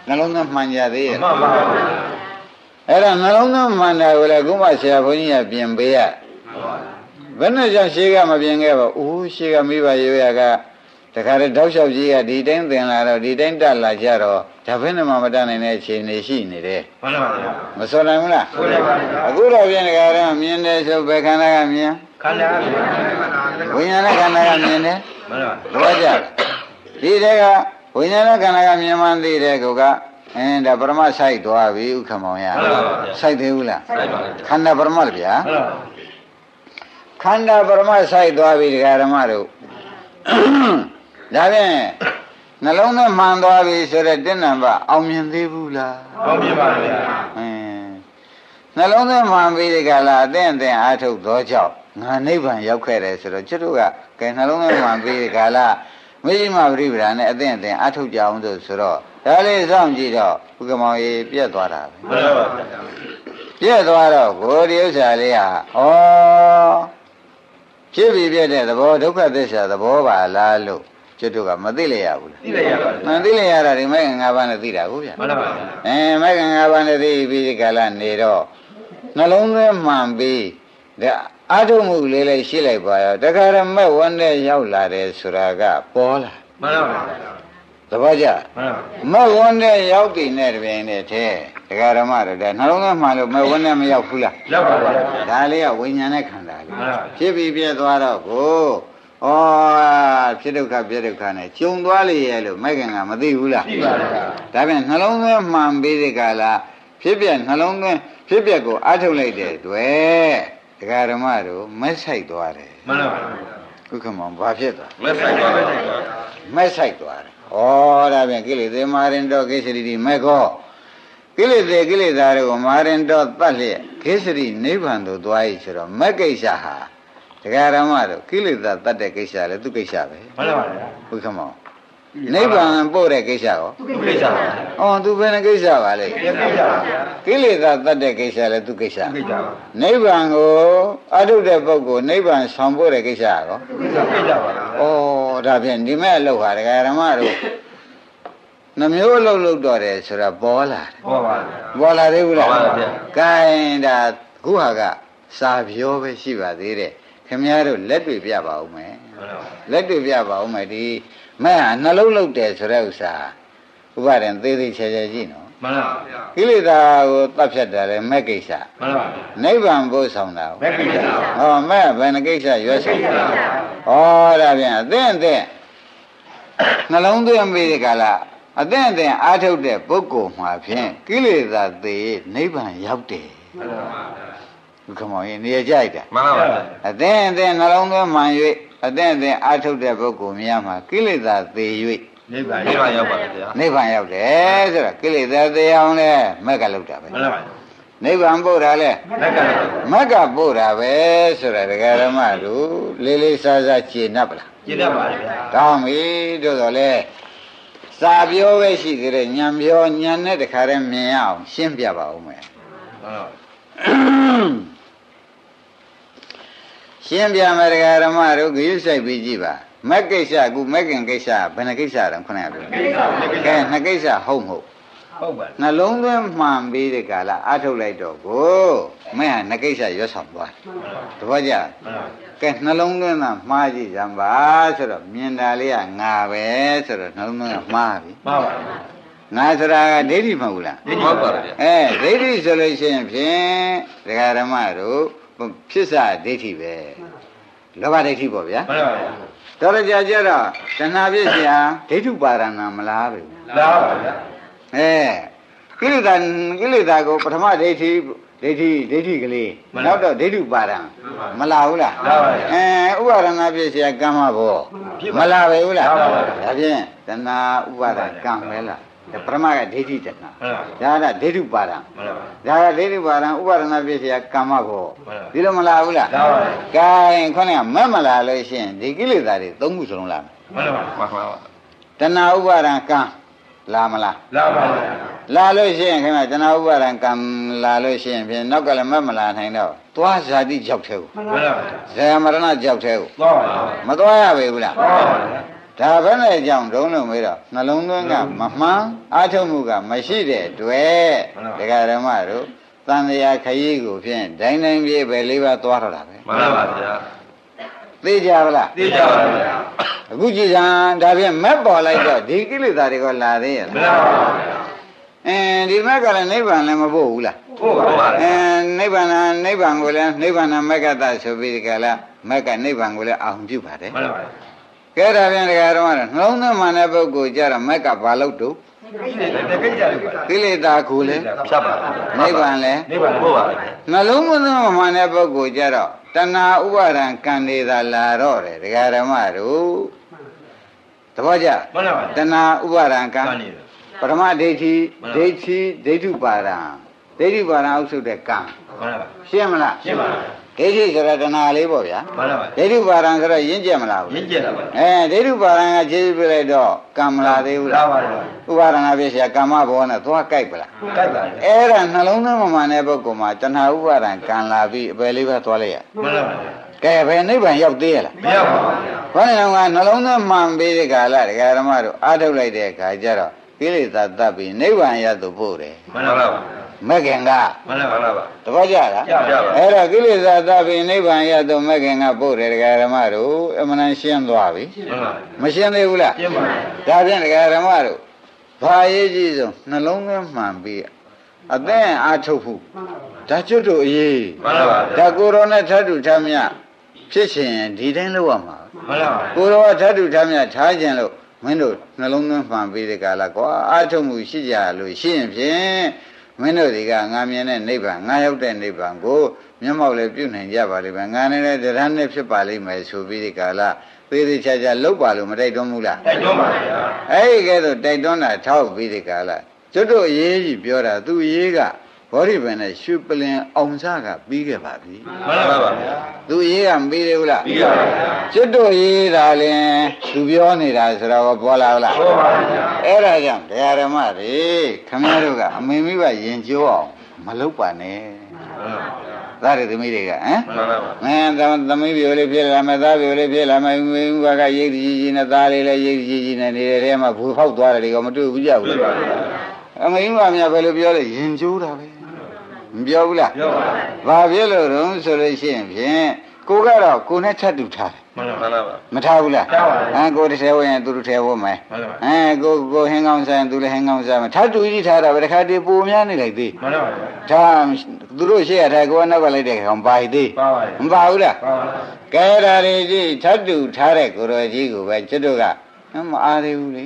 နှလုံးသားမှန်ကြသေးရဲ့မှန်ပါဗျာအဲ့ဒါနှလုံးသားမှန်တာကိုလည်းခုမှဆရာဘုန်းကြီးကပြင်ပေးရဘယ်နဲ့ကြောင့်ရှေးကမပြင်ခဲ့ပါဘူးရှေးကမိဘရိုးရက တခါတည်းတောက်လျှောက်ကြီးကဒီတိုင်းသင်လာတော့ဒီတိုင်းတက်လာကြတော့ဒါဘယ်နဲ့မှမတတ်နိုင်တဲ့အခြေအနေရှိနေတယ်မှန်ပါဗျာမစောနိုင်ဘူးလားဆိုရပါဗျာအခုတော့ပြင်တခါတည်းမြင်တယ်ဆိုဘယ်ခန္ဓာကမြင်ခန္ဓာကလည်းဝိညာဉ်နဲ့ခန္ဓာကမြင်တယ်မှန်ပါတော့ကြတယ်ဒီတဲကဝိညာဉ်နဲ့ခန္ဓာကမြင်မှန်းသိတဲ့ကောကအင်းဒါပရမဆိုင်သွားပြီဥက္ကမောင်ရဆိုင်သေးဘူးလားဆိုင်ပါဗျာခန္ဓာပရမတ်ဗျာမှန်ပါခန္ဓာပရမတ်ဆိုင်သွားပြီဒကာဓမ္မတို့ ဒါဖြင့်နှလုံးသွင်းမှန်သွားပြီဆိုတော့တင်းနံပါအောင်မြင်သေးဘူးလားကောင်းပြပါဗျာအင်းနှလုံးသွင်းမှန်ပြီဒီကလာအသင့်အသင့်အားထုတ်သောကြောင့်ငါနိဗ္ဗာန်ရောက်ခဲ့တယ်ဆိုတော့ကျွတ်တို့ကကဲနှလုံးသွင်းမှန်ပြီဒီကလာမိမပရိပဒာနဲ့အသင့်အသင့်အားထုတ်ကြအောင်ဆိုဆိုတော့ဒါလေးစောင့်ကြည့်တော့ဥက္ကမောင်ကြီးပြက်သွားတာပဲမှန်ပါဗျာပြည့်သွားတော့ကိုဒီဥစ္စာလေးဟာဩဖြစ်ပြီးပြည့်တဲ့သဘောဒုက္ခသစ္စာသဘောပါလားလို့ ကျွတ်တို့ကမသိလျက်ဘူးလားသိလိုက်ရပါမသိလျက်ရတာဒီမဲ့ငါးပါးနဲ့သိတာကိုဗျမှန်ပါဗျာအဲမဲ့ငါးပါးနဲ့သိပြီးဒီကလာနေတော့နှလုံးသွင်းမှန်ပြီးဒါအာထုံမှုလေးလေးရှိလိုက်ပါရောတခါရမဲ့ဝန်းနဲ့ရောက်လာတယ်ဆိုတာကပေါ်လာမှန်ပါဗျာသဘောကျမှန်ပါမဲ့ဝန်းနဲ့ရောက်ပြီနဲ့တပြိုင်တည်းထဲဒကာရမတို့ဒါနှလုံးသွင်းမှန်လို့မဲ့ဝန်းနဲ့မရောက်ဘူးလားရောက်ပါဗျာဒါလေးကဝိညာဉ်နဲ့ခန္ဓာလေးမှန်ပါဖြစ်ပြီးပြည့်သွားတော့ကို ဩဖြစ်ဒုက္ခပြည့်ဒုက္ခနဲ့ကျုံသွားလေရဲ့လို့မိုက်ကင်ကမသိဘူးလားသိပါဗျာဒါပြန်နှလုံးသွင်းမှန်ပြီးဒီကလာဖြစ်ပြနှလုံးသွင်းဖြစ်ပြကိုအထုတ်လိုက်တဲ့တွေ့ဒကာဓမ္မတို့မက်ဆိုင်သွားတယ်မှန်ပါဗျာဥက္ကမောင်ဘာဖြစ်သွားမဆိုင်ပါပဲဆိုင်ပါမမက်ဆိုင်သွားတယ်ဩဒါပြန်ကိလေသာမာရင်တော့ကိစ္စရီဒီမက်ကောကိလေသာကိလေသာတွေကိုမာရင်တော့တတ်လျက်ကိစ္စရီနိဗ္ဗာန်သို့သွားရဆိုတော့မက်ကိစ္စဟာ တရားဓမ္မတို့ကိလေသာတတ်တဲ့ကိစ္စလည်းသူကိစ္စပဲမှန်ပါဗျာဘုခမောနိဗ္ဗာန်ပို့တဲ့ကိစ္စရောသူကိစ္စပါဗျာ။အော်သူဘယ်နှကိစ္စပါလဲဒီကိစ္စပါဗျာ။ကိလေသာတတ်တဲ့ကိစ္စလည်းသူကိစ္စသူကိစ္စပါ။နိဗ္ဗာန်ကိုအထုတ်တဲ့ပုဂ္ဂိုလ်နိဗ္ဗာန်ဆောင်ဖို့တဲ့ကိစ္စရောသူကိစ္စကိစ္စပါဗျာ။အော်ဒါဖြင့်ဒီမဲ့အလုပ်ဟာဒကာရမတို့နှမျိုးအလုပ်လုပ်တော့တယ်ဆိုတာပေါ်လာတယ်ဟောပါဗျာ။ပေါ်လာသေးဘူးလားပေါ်ပါဗျာ။ gain ဒါခုဟာကစာပြောပဲရှိပါသေးတယ်။ ခင်ဗျားတို့လက်တွေ့ပြပါဦးမယ်။လက်တွေ့ပြပါဦးမယ်ဒီမဲ့ဟာနှလုံးလုံးတယ်ဆိုတဲ့ဥစ္စာဥပါရင်သေးသေးချာချာကြည့်နော်မှန်ပါဗျာကိလေသာကိုတတ်ဖြတ်တယ်လေမဲ့ကိစ္စမှန်ပါဗျာနိဗ္ဗာန်ဖို့ဆောင်တာမဲ့ကိစ္စပါဟောမဲ့ဘယ်နှကိစ္စရွက်ဆောင်တာဟောဒါပြန်အသင့်အသင့်နှလုံးသွင်းပြီးဒီကလာအသင့်အသင့်အာထုတ်တဲ့ပုဂ္ဂိုလ်မှာဖြင့်ကိလေသာသေးနိဗ္ဗာန်ရောက်တယ်မှန်ပါဗျာဘု ခမောင်ရင်နေရာကြိုက်တာမှန်ပါဗျာအသင့်အသင့်နှလုံးသွင်းမှန်၍အသင့်အသင့်အာထုတ်တဲ့ပုဂ္ဂိုလ်များမှာကိလေသာသေး၍နိဗ္ဗာန်နိဗ္ဗာန်ရောက်ပါဗျာနိဗ္ဗာန်ရောက်တယ်ဆိုတော့ကိလေသာသေးအောင်လဲမက်ကလောက်တာပဲမှန်ပါဗျာနိဗ္ဗာန်ပို့တာလဲမက်ကလည်းမက်ကပို့တာပဲဆိုတော့ဒကာရမတို့လေးလေးစားစားခြေနှပ်ပလားကျင့်တတ်ပါဗျာကောင်းပြီတို့တော့လဲစာပြောပဲရှိသေးတယ်ညံပြောညံနဲ့တခါတည်းမြင်ရအောင်ရှင်းပြပါဦးမယ်မှန်ပါ ရှင်းပြမယ်ဒကာရမတို့ဂရုစိုက်ပြီးကြည့်ပါမက်ကိစ္စကူမက်ကင်ကိစ္စဘယ်နှကိစ္စတုန်းခဏပြောကဲနှစ်ကိစ္စဟုတ်မဟုတ်ဟုတ်ပါနှလုံးသွင်းမှန်ပြီးတဲ့ကာလအထုတ်လိုက်တော့ကိုမင်းဟာနှစ်ကိစ္စရွတ်ဆောင်သွားတယ်တပည့်ကြမှန်ပါကဲနှလုံးသွင်းတာမှားကြည့်ကြပါဆိုတော့မြင်တာလေးကငါပဲဆိုတော့နှလုံးသွင်းကမှားပြီမှန်ပါငါဆိုတာကဒိဋ္ဌိမဟုတ်ဘူးလားဒီဟုတ်ပါဗျာအဲဒိဋ္ဌိဆိုလို့ရှိရင်ဖြင့်ဒကာဓမ္မတို့ ဖြစ်စာဒိဋ္ဌိပဲလောဘဒိဋ္ဌိပေါ့ဗျာ မှန်ပါဗျာ တော်ရကြကြတော့တဏှာဖြစ်เสียဒိဋ္ဌုပါဒနာမလားပဲ လာပါဗျာ အဲကိလေသာကိလေသာကိုပထမဒိဋ္ဌိဒိဋ္ဌိဒိဋ္ဌိကလေးနောက်တော့ဒိဋ္ဌုပါဒံမလာဘူးလား လာပါဗျာ အဲဥပါဒနာဖြစ်เสียကမ္မဘော ဖြစ်ပါ မလာပဲဘူးလား လာပါဗျာ ဒါဖြင့်တဏှာဥပါဒကံပဲလားဒါ ပရမကဒိဋ္ဌိတဏဒါကဒိဋ္ဌုပါဒံဒါကဒိဋ္ဌုပါဒံဥပါဒနာပြည့်စရာကာမဘောဒီလိုမလားဘူးလားလားပါဘူးကဲခေါင်းကမက်မလာလို့ရှိရင်ဒီကိလေသာတွေသုံးခုစလုံးလာမယ်မှန်ပါပါတဏှာဥပါဒံကံလာမလားလာပါဘူးလာလို့ရှိရင်ခင်ဗျတဏှာဥပါဒံကံလာလို့ရှိရင်ဖြင့်နောက်ကလည်းမက်မလာနိုင်တော့သွားဇာတိကြောက်သေးဘူးမှန်ပါပါဇာမရဏကြောက်သေးဘူးသွားပါမသွားရပါဘူးလားသွားပါ ဒါဘယ်နဲ့ကြောင့်ဒုံးလုံးမေးတော့နှလုံးသွင်းကမမှန်အာထုံမှုကမရှိတဲ့တွေ့ဒကာဓမ္မတို့တန်တရားခရီးကိုဖြင့်ဒိုင်းတိုင်းပြေပဲလေးပါသွားတော့တာပဲမှန်ပါဗျာသိကြပါလားသိကြပါဗျာအခုကြည်စံဒါဖြင့်မက်ပေါ်လိုက်တော့ဒီကိလေသာတွေကလာသေးရဲ့မလားလာပါဗျာအင်းဒီမက်ကလည်းနိဗ္ဗာန်လည်းမဖို့ဘူးလားဟုတ်ပါပါအင်းနိဗ္ဗာန်နိဗ္ဗာန်ကိုလည်းနိဗ္ဗာန်မက္ကတဆိုပြီးဒီကလာမက်ကနိဗ္ဗာန်ကိုလည်းအောင်ပြုပါတယ်မှန်ပါဗျာ ကဲဒါပြန်တရားတော်ကနှလုံးသွင်းမှန်တဲ့ပုဂ္ဂိုလ်ကြတော့မက်ကဘာလို့တို့ကိလေသာကိစ္စတွေပါကိလေသာကိုလည်းဖြတ်ပါနိဗ္ဗာန်လည်းနိဗ္ဗာန်ဟုတ်ပါဗျာနှလုံးသွင်းမှန်တဲ့ပုဂ္ဂိုလ်ကြတော့တဏှာဥပါဒံကံနေသာလာတော့တယ်တရားဓမ္မတို့သဘောကျမှန်ပါတဏှာဥပါဒံကံကံနေတယ်ပထမဒိဋ္ဌိမှန်ပါဒိဋ္ဌိဒိဋ္ဌုပါဒံဒိဋ္ဌိပါဒံအောက်ဆုတဲ့ကံမှန်ပါရှင်းမလားရှင်းပါ ဒိဋ္ဌိဆိုတော့တဏှာလေးပေါ့ဗျာမှန်ပါဒိဋ္ဌုပါဒံဆိုတော့ရင့်ကျက်မလားဘူးရင်းကျက်တာပါအဲဒိဋ္ဌုပါဒံကခြေပြလိုက်တော့ကံမလာသေးဘူးလာလားပါဗျာဥပါဒနာပြည့်စရာကမ္မဘောနဲ့သွားကြိုက်ပလားကြိုက်ပါလေအဲ့ဒါနှလုံးသွင်းမမှန်တဲ့ပုဂ္ဂိုလ်မှာတဏှာဥပါဒံကံလာပြီးအပယ်လေးပဲသွားလိုက်ရမှန်ပါဗျာကဲဘယ်နိဗ္ဗာန်ရောက်သေးရလားမရပါဘူးဗျာဘာလဲတော့ကနှလုံးသွင်းမှန်ပြီးတဲ့ကာလဒကာရမတို့အားထုတ်လိုက်တဲ့အခါကျတော့ကိလေသာတတ်ပြီးနိဗ္ဗာန်ရသို့ပို့တယ်မှန်ပါပါ မက္ခင်ကမှန်ပါပါတပတ်ကြလားကြပါပါအဲ့တော့ကိလေသာတတ်ပြီးနိဗ္ဗာန်ရသို့မက္ခင်ကပို့တယ်ဒကာရမတို့အမှန်တန်ရှင်းသွားပြီမှန်ပါမရှင်းသေးဘူးလားရှင်းပါဒါဖြင့်ဒကာရမတို့ဘာရေးကြည့်ဆုံးနှလုံးသွင်းမှန်ပြီးအသင်အားထုတ်ဖို့ဒါကျွတ်တို့အရေးမှန်ပါပါဒါကိုယ်တော်နဲ့ထပ်တူထမ်းမြဖြစ်ရှင်ဒီတိုင်းလုပ်ရမှာမှန်ပါပါကိုယ်တော်ကထပ်တူထမ်းမြထားခြင်းလို့မင်းတို့နှလုံးသွင်းမှန်ပြီးတဲ့ကာလကွာအားထုတ်မှုရှိကြလို့ရှိရင်ဖြင့် မင်းတို့ဒီကငါမြင်တဲ့နိဗ္ဗာန်ငါရောက်တဲ့နိဗ္ဗာန်ကိုမျက်မှောက်လည်းပြုနိုင်ကြပါလိမ့်မယ်ငါနဲ့လည်းတရားနဲ့ဖြစ်ပါလိမ့်မယ်ဆိုပြီးဒီကာလသေးသေးချာချာလောက်ပါလို့မတိုက်တွန်းဘူးလားတိုက်တွန်းပါဗျာအဲ့ဒီကဲတော့တိုက်တွန်းတာထောက်ပြီးဒီကလာကျွတ်တို့အရေးကြီးပြောတာသူအရေးက ဘောဓိပင်နဲ့ရွှေပလင်အောင်စားကပြီးခဲ့ပါပြီမှန်ပါပါဗျာသူအရေးကမပြီးသေးဘူးလားပြီးပါပါဗျာကျွတ်တို့ရေးတာလင်သူပြောနေတာဆိုတော့ပေါ်လာဘူးလားဟုတ်ပါဗျာအဲ့ဒါကြောင့်ဒကာဓမ္မတွေခမည်းတော်ကအမေမိဘယင်ကျိုးအောင်မလုပ်ပါနဲ့မှန်ပါဗျာသားရသမီးတွေကဟမ်မှန်ပါပါမင်းသမီးပြိုလေးဖြစ်လာမယ်သားပြိုလေးဖြစ်လာမယ်မိဘကရိတ်ကြီးကြီးနဲ့သားလေးလည်းရိတ်ကြီးကြီးနဲ့နေတဲ့ထဲမှာဘူဖောက်သွားတယ်ဒီကမတွေ့ဘူးကြဘူးပြလားပါဗျာအမေမိဘများဘယ်လိုပြောလဲယင်ကျိုးတာပဲ မပြောဘူးလားပြောပါဘာဖြစ်လို့တုံးဆိုလို့ရှိရင်ဖြင့်ကိုကတော့ကိုနဲ့ထပ်တူထားတယ်မှန်ပါမှန်ပါမထားဘူးလားထားပါဘူးဟမ်ကိုတစ်ထဲဝင်ရင်သူတစ်ထဲဝင်မယ်မှန်ပါအဲကိုကိုဟင်းကောင်းဆိုင်သူလည်းဟင်းကောင်းဆိုင်မယ်ထပ်တူကြီးထားတာပဲတစ်ခါတည်းပူများနေလိုက်သေးမှန်ပါဗျာဒါသူတို့ရှေ့ရထားကိုကနောက်ကလိုက်တဲ့ကောင်ပါသေးပါပါမပါဘူးလားပါပါကဲဒါတွေကြီးထပ်တူထားတဲ့ကိုရောကြီးကိုပဲကျွတ်တို့ကမအားသေးဘူးလေ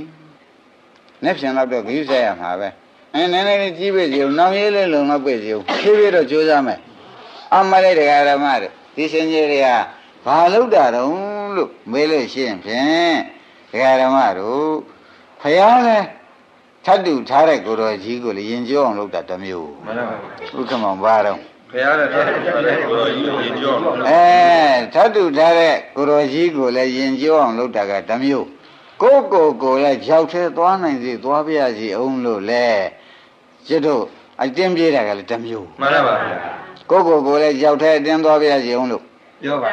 လက်ဖြန်တော့တော့ဂိယူဆိုင်ရမှာပဲ အဲနည်းနည်းလေးကြီးပဲစီအောင်နောင်ရေးလေးလုံတော့ပြည့်စီအောင်ဖြည်းဖြည်းတော့ကြိုးစားမယ်အမလေးတရားဓမ္မတို့ဒီစင်ကြီးတွေကဘာလို့တာတုံးလို့မေးလို့ရှိရင်ဖြင့်တရားဓမ္မတို့ဖယားလဲထပ်တူထားတဲ့ကိုရောကြီးကိုလေရင်ကျောအောင်လုပ်တာတစ်မျိုးမှန်ပါဥက္ကမောင်ပါတော့ဘုရားနဲ့ဆက်တဲ့ကိုယ်ကြီးကိုရင်ကြောအဲထပ်တူထားတဲ့ကိုရောကြီးကိုလည်းယင်ကျောအောင်လုပ်တာကတစ်မျိုးကိုယ့်ကိုယ်ကိုလည်းကြောက်သေးသွားနိုင်စီသွားပြရစီအောင်လို့လဲ ကျွတ်တို့အတင်းပြေးတာကလည်းတစ်မျိုးမှန်ပါဗျာကိုယ့်ကိုယ်ကိုလည်းကြောက်သေးအတင်းသွားပြရစီအောင်လို့ပြောပါ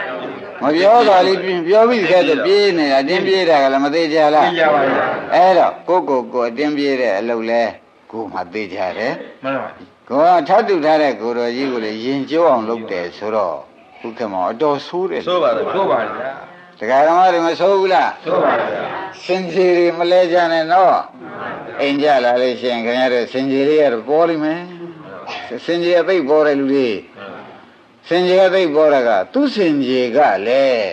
မပြောတော့လေပြောပြီးခဲ့တော့ပြေးနေတာအတင်းပြေးတာကလည်းမသေးကြလားပြပါဗျာအဲ့တော့ကိုယ့်ကိုယ်ကိုအတင်းပြေးတဲ့အလုပ်လဲကိုယ်မှသေးကြတယ်မှန်ပါကိုယ်ကထပ်တူထားတဲ့ကိုတော်ကြီးကိုလည်းယင်ကျောအောင်လုပ်တယ်ဆိုတော့ဘုခမောအတော်ဆိုးတယ်ဆိုပါလေဆိုပါဗျာ တရားဓမ္မတွေမဆိုးဘူးလားဆိုပါဗျာစင်ကြီးတွေမလဲကြနဲ့နော်အိမ်ကြလာလို့ရှိရင်ခင်ဗျားတို့စင်ကြီးလေးကတော့ပေါ်လိမ့်မယ်စင်ကြီးအသိပေါ်တဲ့လူတွေစင်ကြီးအသိပေါ်တာကသူ့စင်ကြီးကလည်း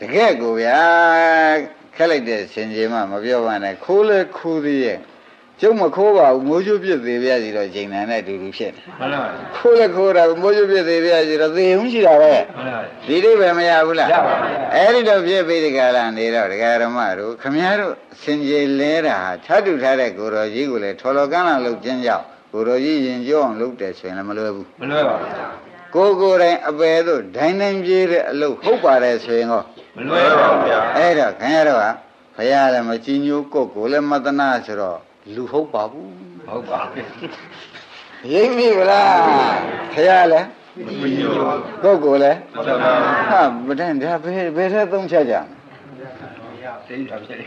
တကယ်ကိုဗျာခက်လိုက်တဲ့စင်ကြီးမှမပြောပါနဲ့ခိုးလဲခိုးသေးရဲ့ ကျုပ်မခိုးပါဘူးမိုးချိုးပြစ်သေးပြစီတော့ချိန်တန်နဲ့အတူတူဖြစ်နေမှန်ပါခိုးလဲခိုးတာမိုးချိုးပြစ်သေးပြစီတော့သေဟုံးရှိတာပဲမှန်ပါဒီလေးပဲမရဘူးလားရပါဘူးအဲ့ဒီတော့ပြည့်ပြီးဒီကလာနေတော့ဒကာရမတို့ခမည်းတော်စင်ကြေလဲတာဟာထပ်တူထားတဲ့ကိုတော်ကြီးကိုလည်းထော်လော်ကန်းလာလို့ကျင်းကြောက်ကိုတော်ကြီးရင်ကြောအောင်လုပ်တယ်ဆိုရင်လည်းမလွယ်ဘူးမလွယ်ပါဘူးကိုကိုယ်တိုင်အပယ်သို့ဒိုင်းတိုင်းပြေးတဲ့အလုပ်ဟုတ်ပါတယ်ဆိုရင်တော့မလွယ်ပါဘူးဗျာအဲ့တော့ခင်ဗျားတို့ကဖရာလည်းမကြည်ညိုကိုယ်ကိုယ်လည်းမတနာဆိုတော့ လူဟုတ်ပါဘူးဟုတ်ပါဘူးရိပ်မိဗလားဖရာလည်းမညိုကိုယ်ကိုယ်လည်းမှန်ပါဟာမတန်ဒါဘယ်ဘယ်ထဲသုံးချက်ကြမလဲတိတ်တာဖြစ်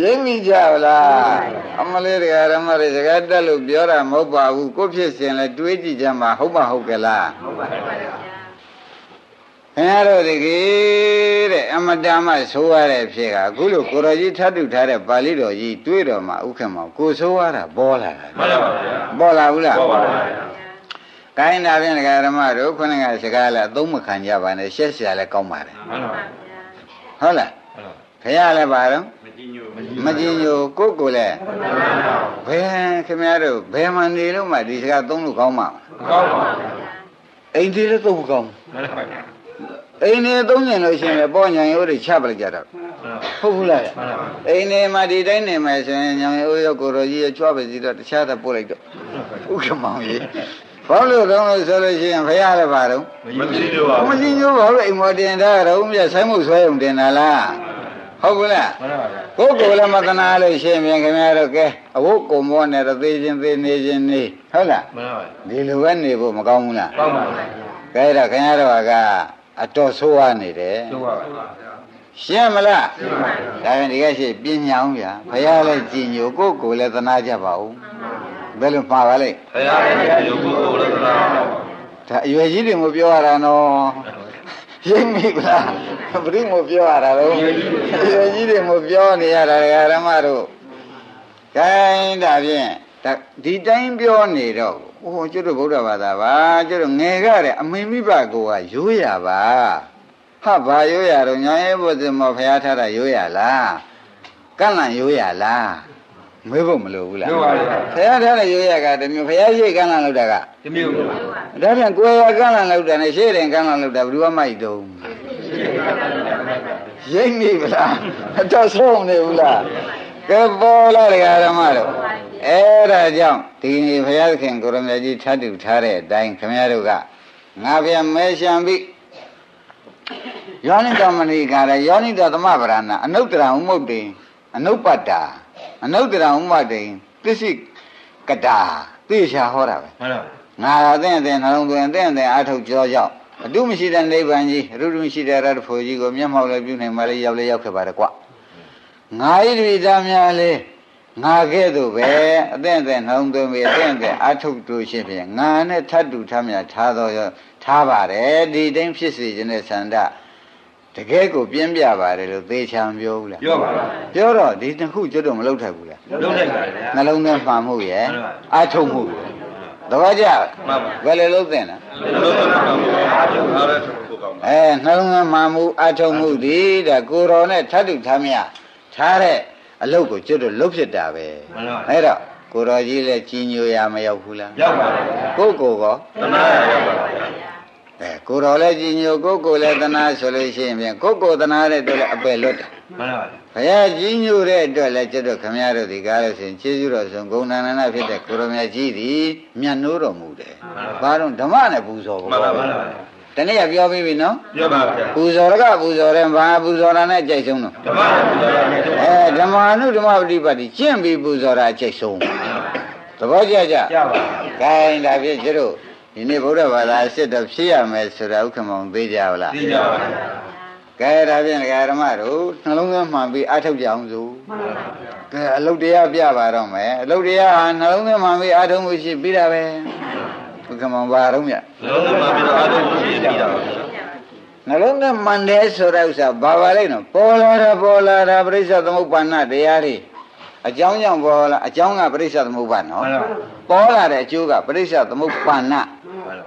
ရိပ်မိကြလားအမလေးတရားဓမ္မတွေစကားတက်လို့ပြောတာမဟုတ်ပါဘူးကိုဖြစ်ရှင်လဲတွေးကြည့်ကြမှာဟုတ်မဟုတ်ကလားဟုတ်ပါပါ ခင်ဗျားတို့ဒီကေတဲ့အမတမဆိုးရတဲ့ဖြစ်ကအခုလိုကိုရောကြီးထပ်တူထားတဲ့ပါဠိတော်ကြီးတွေးတော်မှာဥက္ကမောကိုဆိုးရတာပေါ်လာတာမှန်ပါဗျာပေါ်လာဘူးလားဟုတ်ပါဗျာကိုင်းတာဖြင့်တရားဓမ္မတို့ခုနကစကားလည်းအသုံးမခံကြပါနဲ့ရှက်ရှာလည်းကောင်းပါတယ်မှန်ပါဟုတ်လားခရလည်းပါတော့မကြည့်ညိုမကြည်ညိုကိုယ့်ကိုယ်လည်းဘယ်ခင်ဗျားတို့ဘယ်မှနေလို့မှဒီစကားသုံးလို့ကောင်းမှာကောင်းပါအိမ်သေးလည်းသုံးမကောင်းမှန်ပါဗျာ အိမ်နေသုံးကျင်လို့ရှိရင်လည်းပေါ့ညာရိုးတွေချပလိုက်ကြတော့ဟုတ်ဘူးလားမှန်ပါအိမ်နေမှာဒီတိုင်းနေမယ်ဆိုရင်ညာရိုးရောကိုရောကြီးရချွားပဲစီတော့တခြားတော့ပို့လိုက်တော့ဥက္ကမောင်ကြီးဘာလို့တော့လို့ဆိုလို့ရှိရင်ဖရလည်းပါတော့မကြည့်လို့ပါမကြည်ညိုဘာလို့အိမ်မော်တင်ထားတော့မြတ်ဆိုင်မှုဆွဲုံတင်တာလားဟုတ်ဘူးလားမှန်ပါဗျာကိုယ်ကိုယ်လည်းမသနာလို့ရှိရင်ပြန်ခင်ဗျားတို့ကဲအဝတ်ကုံမောနဲ့တော့သေးချင်းသေးနေချင်းနေဟုတ်လားမှန်ပါဒီလိုပဲနေဖို့မကောင်းဘူးလားကောင်းပါဗျာကဲတော့ခင်ဗျားတို့က အတော်ဆိုးရနေတယ်ဆိုပါဗျာရှင်းမလားဒါရင်ဒီကရှိပညာအောင်ဗျာဘုရားလည်းကြည်ညိုကိုယ်ကိုယ်လည်းသနာကြပါဦးဘယ်လိုမှားပါလဲဘုရားရဲ့ယုံကိုယ်တော်သာဒါအရွယ်ကြီးတွေမပြောရတာနော်ရိပ်မိလားဘယ်သူမပြောရတာတော့အရွယ်ကြီးတွေမပြောနေရတာဓမ္မတို့ကဲဒါဖြင့်ဒါဒီတိုင်းပြောနေတော့ ဟိုကျွတ်တို့ဗုဒ္ဓဘာသာပါကျွတ်တို့ငယ်ကတဲ့အမေမိဘကိုကရိုးရပါဟာဘာရိုးရတော့ညာရဲ့ဘုရားမောဖျားထားတာရိုးရလားကန့်လန့်ရိုးရလားမေးဖို့မလိုဘူးလားပြောပါဗျာဖျားထားတဲ့ရိုးရကတမျိုးဖျားရှိကန့်လန့်လောက်တာကဒီမျိုးဒါဖြင့်ကိုယ်ရကန့်လန့်လောက်တာနဲ့ရှေ့တယ်ကန့်လန့်လောက်တာဘယ်သူမှမိုက်တော့ဘူးရိပ်နေဗလားအတော့ဆုံးနေဘူးလား ကဲပေါ်လာတရားဓမ္မတို့အဲ့ဒါကြောင့်ဒီနေ့ဘုရားသခင်ကိုရမကြီးထပ်တူထားတဲ့အတိုင်းခင်ဗျားတို့ကငါပြန်မဲရှံပြီယောနိတမဏိကာရယောနိတသမဗရဏအနုတ္တရဥမုတ်တိအနုပ္ပတ္တာအနုတ္တရဥမ္မတိသစ္စိကတာသိချာဟောတာပဲမှန်ပါငါအသင့်အသင့်နှလုံးသွင်းအသင့်အသင့်အားထုတ်ကြောကြောင့်အတုမရှိတဲ့နိဗ္ဗာန်ကြီးအရုတုမရှိတဲ့ရတ္တဖို့ကြီးကိုမျက်မှောက်လည်းပြုနိုင်ပါလေရောက်လည်းရောက်ခဲ့ပါတယ်ကွ ငါဤတပိသားများလေငါကဲ့သို့ပဲအသင့်အသင့်နှလုံးသွင်းပြီးအသင့်အသင့်အားထုတ်လို့ရှိဖြင့်ငါနဲ့ထပ်တူထမ်းမြထားတော်ရောထားပါတယ်ဒီတိုင်းဖြစ်စေခြင်းနဲ့ဆန္ဒတကယ်ကိုပြင်းပြပါတယ်လို့သေချာမပြောဘူးလားပြောပါလားပြောတော့ဒီတစ်ခုကျွတ်တော့မလုပ်ထိုက်ဘူးလားလုံးလိုက်ပါလေဗျာနှလုံးသွင်းမှန်မှုရဲ့မှန်ပါအားထုတ်မှုရဲ့သဘောကျလားမှန်ပါဘယ်လိုလုပ်သင့်လဲလုံးလိုက်ပါအားထုတ်အားရထုတ်ဖို့ကောင်းပါအဲနှလုံးသွင်းမှန်မှုအားထုတ်မှုဒီဒါကိုယ်တော်နဲ့ထပ်တူထားမြ ထားတဲ့အလုပ်ကိုကျွတ်တော့လုပ်ဖြစ်တာပဲမှန်ပါအဲ့တော့ကိုယ်တော်ကြီးလည်းကြီးညိုရမရောက်ဘူးလားရောက်ပါလားဗျာကိုယ့်ကိုယ်ကောတနာရရောက်ပါလားဗျာအဲကိုယ်တော်လည်းကြီးညိုကိုယ့်ကိုယ်လည်းသနာဆိုလို့ရှိရင်ဖြင့်ကိုယ့်ကိုယ်သနာတဲ့အတွက်လည်းအပယ်လွတ်တယ်မှန်ပါဗျာဘုရားကြီးညိုတဲ့အတွက်လည်းကျွတ်တော့ခမရတို့ဒီကားလို့ဆိုရင်ခြေစွတော်ဆုံးဂုဏနာနာဖြစ်တဲ့ကိုရမကြီးသည်မြတ်နိုးတော်မူတယ်ဘာလို့ဓမ္မနဲ့ပူဇော်မှဘောန်ပါမှန်ပါ တနေ့ကပြောပြီးပြီနော်ပြောပါဗျာပူဇော်ရကပူဇော်တယ်ဘာပူဇော်တာနဲ့ကြိုက်ဆုံးတော့ဓမ္မနဲ့ပြောတာနဲ့တော့အဲဓမ္မအနုဓမ္မပฏิပတ်တိကျင့်ပြီးပူဇော်တာကြိုက်ဆုံးသဘောကျကြကြပါခိုင်းဒါဖြင့်ကျတို့ဒီနေ့ဗုဒ္ဓဘာသာအစ်စ်တော့ဖြစ်ရမယ်ဆိုတာဥက္ကမောင်သိကြပါလားသိကြပါဗျာကဲဒါဖြင့်ဒကာဓမ္မတို့နှလုံးသွင်းမှန်ပြီးအထုတ်ကြအောင်စို့ကဲအလုတ်တရားပြပါတော့မယ်အလုတ်တရားဟာနှလုံးသွင်းမှန်ပြီးအထုတ်မှုရှိပြီးတာပဲ ဥက္ကမောင်ဘာတော့မြတ်လုံးလိုက်ပါပြီးတော့အားထုတ်ရှိပြီးတာပါဗျာနှလုံးသွင်းမှန်တယ်ဆိုတဲ့ဥစ္စာဘာပါလိမ့်နော်ပေါ်လာတာပေါ်လာတာပြိဿသမုပ္ပါဏတရားတွေအကြောင်းကြောင့်ပေါ်လာအကြောင်းကပြိဿသမုပ္ပါနော်မှန်ပါပေါ်လာတဲ့အကျိုးကပြိဿသမုပ္ပါဏမှန်ပါ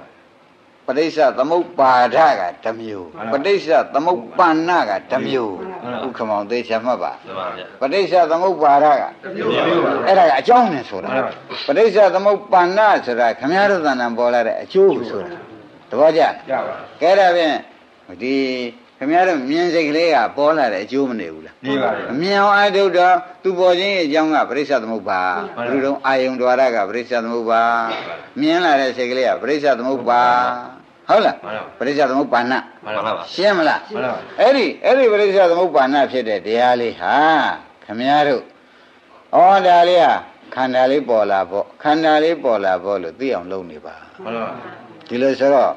ပဋိစ္စသမုပ္ပါဒကတစ်မျိုးပဋိစ္စသမုပ္ပန္နကတစ်မျိုး ဥက္ကမောင်သေချာမှတ်ပါ မှန်ပါဗျာ ပဋိစ္စသမုပ္ပါဒက မျိုးမျိုးပါ အဲ့ဒါကအကြောင်းနဲ့ဆိုတာ မှန်ပါ ပဋိစ္စသမုပ္ပန္နဆိုတာခမည်းတော်သဏ္ဍာန်ပေါ်လာတဲ့အကျိုးကိုဆိုတာတပည့်ကြ ကြပါ ကဲဒါဖြင့်ဒီခမည်းတော်မြင်စိတ်ကလေးကပေါ်လာတဲ့အကျိုးမနေဘူးလား နေပါဗျာ အမြင်အောင်အထုတ်တော့သူပေါ်ခြင်းရဲ့အကြောင်းကပရိစ္ဆသမုပ္ပါ မှန်ပါ ဘုရုံအာယုံ द्वार ကပရိစ္ဆသမုပ္ပါမြင်လာတဲ့စိတ်ကလေးကပရိစ္ဆသမုပ္ပါ ဟုတ်လားမှန်ပါပရိစ္ဆသမုပ္ပါဏမှန်ပါပါရှင်းမလားမှန်ပါအဲ့ဒီအဲ့ဒီပရိစ္ဆသမုပ္ပါဏဖြစ်တဲ့တရားလေးဟာခမည်းတော်ဩဒါလေးဟာခန္ဓာလေးပေါ်လာပေါ့ခန္ဓာလေးပေါ်လာပေါ့လို့သိအောင်လုပ်နေပါမှန်ပါဒီလိုဆိုတော့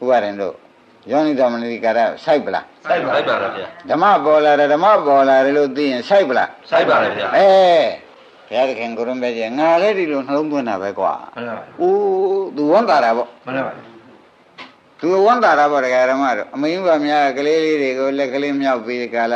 ဥပါရင်တို့ယောနိတော်မနိကာရစိုက်ပလားစိုက်ပါလိုက်ပါလားဗျာဓမ္မပေါ်လာတယ်ဓမ္မပေါ်လာတယ်လို့သိရင်စိုက်ပလားစိုက်ပါလေဗျာအဲဘုရားသခင်ကိုရုံးပဲကြီးငါလည်းဒီလိုနှလုံးသွင်းတာပဲကွာမှန်ပါ။အိုးသူဝန်တာတာပေါ့မှန်ပါ။ သူဝန်တာတာပေါ့တရားဓမ္မတို့အမင်းဘာများကလေးလေးတွေကိုလက်ကလေးမြောက်ပြီးကာလ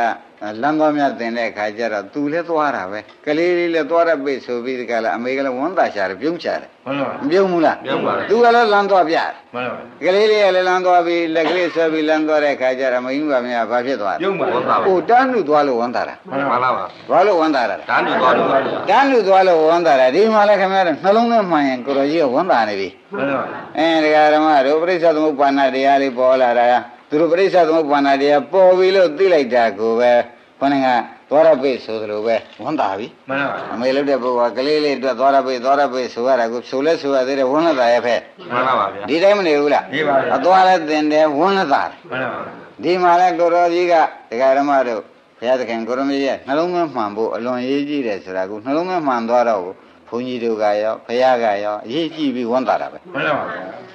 လမ်းသွားများတင်တဲ့အခါကျတော့သူလည်းသွားတာပဲ။ကလေးလေးလည်းသွားရပိတ်ဆိုပြီးဒီကာလအမေကလည်းဝန်တာရှာတယ်ပြုံးချတယ်မှန်ပါ။မပြုံးဘူးလားပြုံးပါတယ်သူကလည်းလမ်းသွားပြတယ်မှန်ပါ။ကလေးလေးကလည်းလမ်းသွားပြီးလက်ကလေးဆွဲပြီးလမ်းသွားတဲ့အခါကျတော့အမင်းဘာများဘာဖြစ်သွားလဲပြုံးပါဝန်တာ။အိုတန်းလူသွားလို့ဝန်တာတာမှန်ပါပါ။သွားလို့ဝန်တာတာတန်းတူသွားလို့ပါတန်းလူသွားလို့ဝန်တာတာဒီမှာလည်းခင်ဗျားတို့နှလုံးသွင်းမှန်ရင်ကိုရောကြီးကဝန်တာနေပြီမှန်ပါအဲဒကာဓမ္မတို့ပရိစ္ဆေသမုပ္ပါဏတရားလေးပေါ်လာတာ သူတို့ပရိစ္ဆေသမုပ္ပါဏတရားပေါ်ပြီလို့သိလိုက်တာကိုပဲခொနကသွားရပိတ်ဆိုသလိုပဲဝန်တာပြီမှန်ပါအမေလုပ်တဲ့ပုဂ္ဂိုလ်ကကလေးလေးအတွက်သွားရပိတ်သွားရပိတ်ဆိုရတာကိုဆိုလဲဆိုရသေးတယ်ဝန်လတာရဲ့ဖက်မှန်ပါပါဗျာဒီတိုင်းမနေဘူးလားနေပါဗျာအသွားလဲတင်တယ်ဝန်လတာမှန်ပါဒီမှာလဲကိုရောကြီးကဒကာဓမ္မတို့ဘုရားသခင်ကိုရမကြီးရဲ့နှလုံးသွင်းမှန်ဖို့အလွန်ရေးကြည့်တယ်ဆိုတာကိုနှလုံးသွင်းမှန်သွားတော့ဘုန်းကြီးတို့ကရောဘုရားကရောအရေးကြည့်ပြီးဝန်တာတာပဲမှန်ပါဗျာ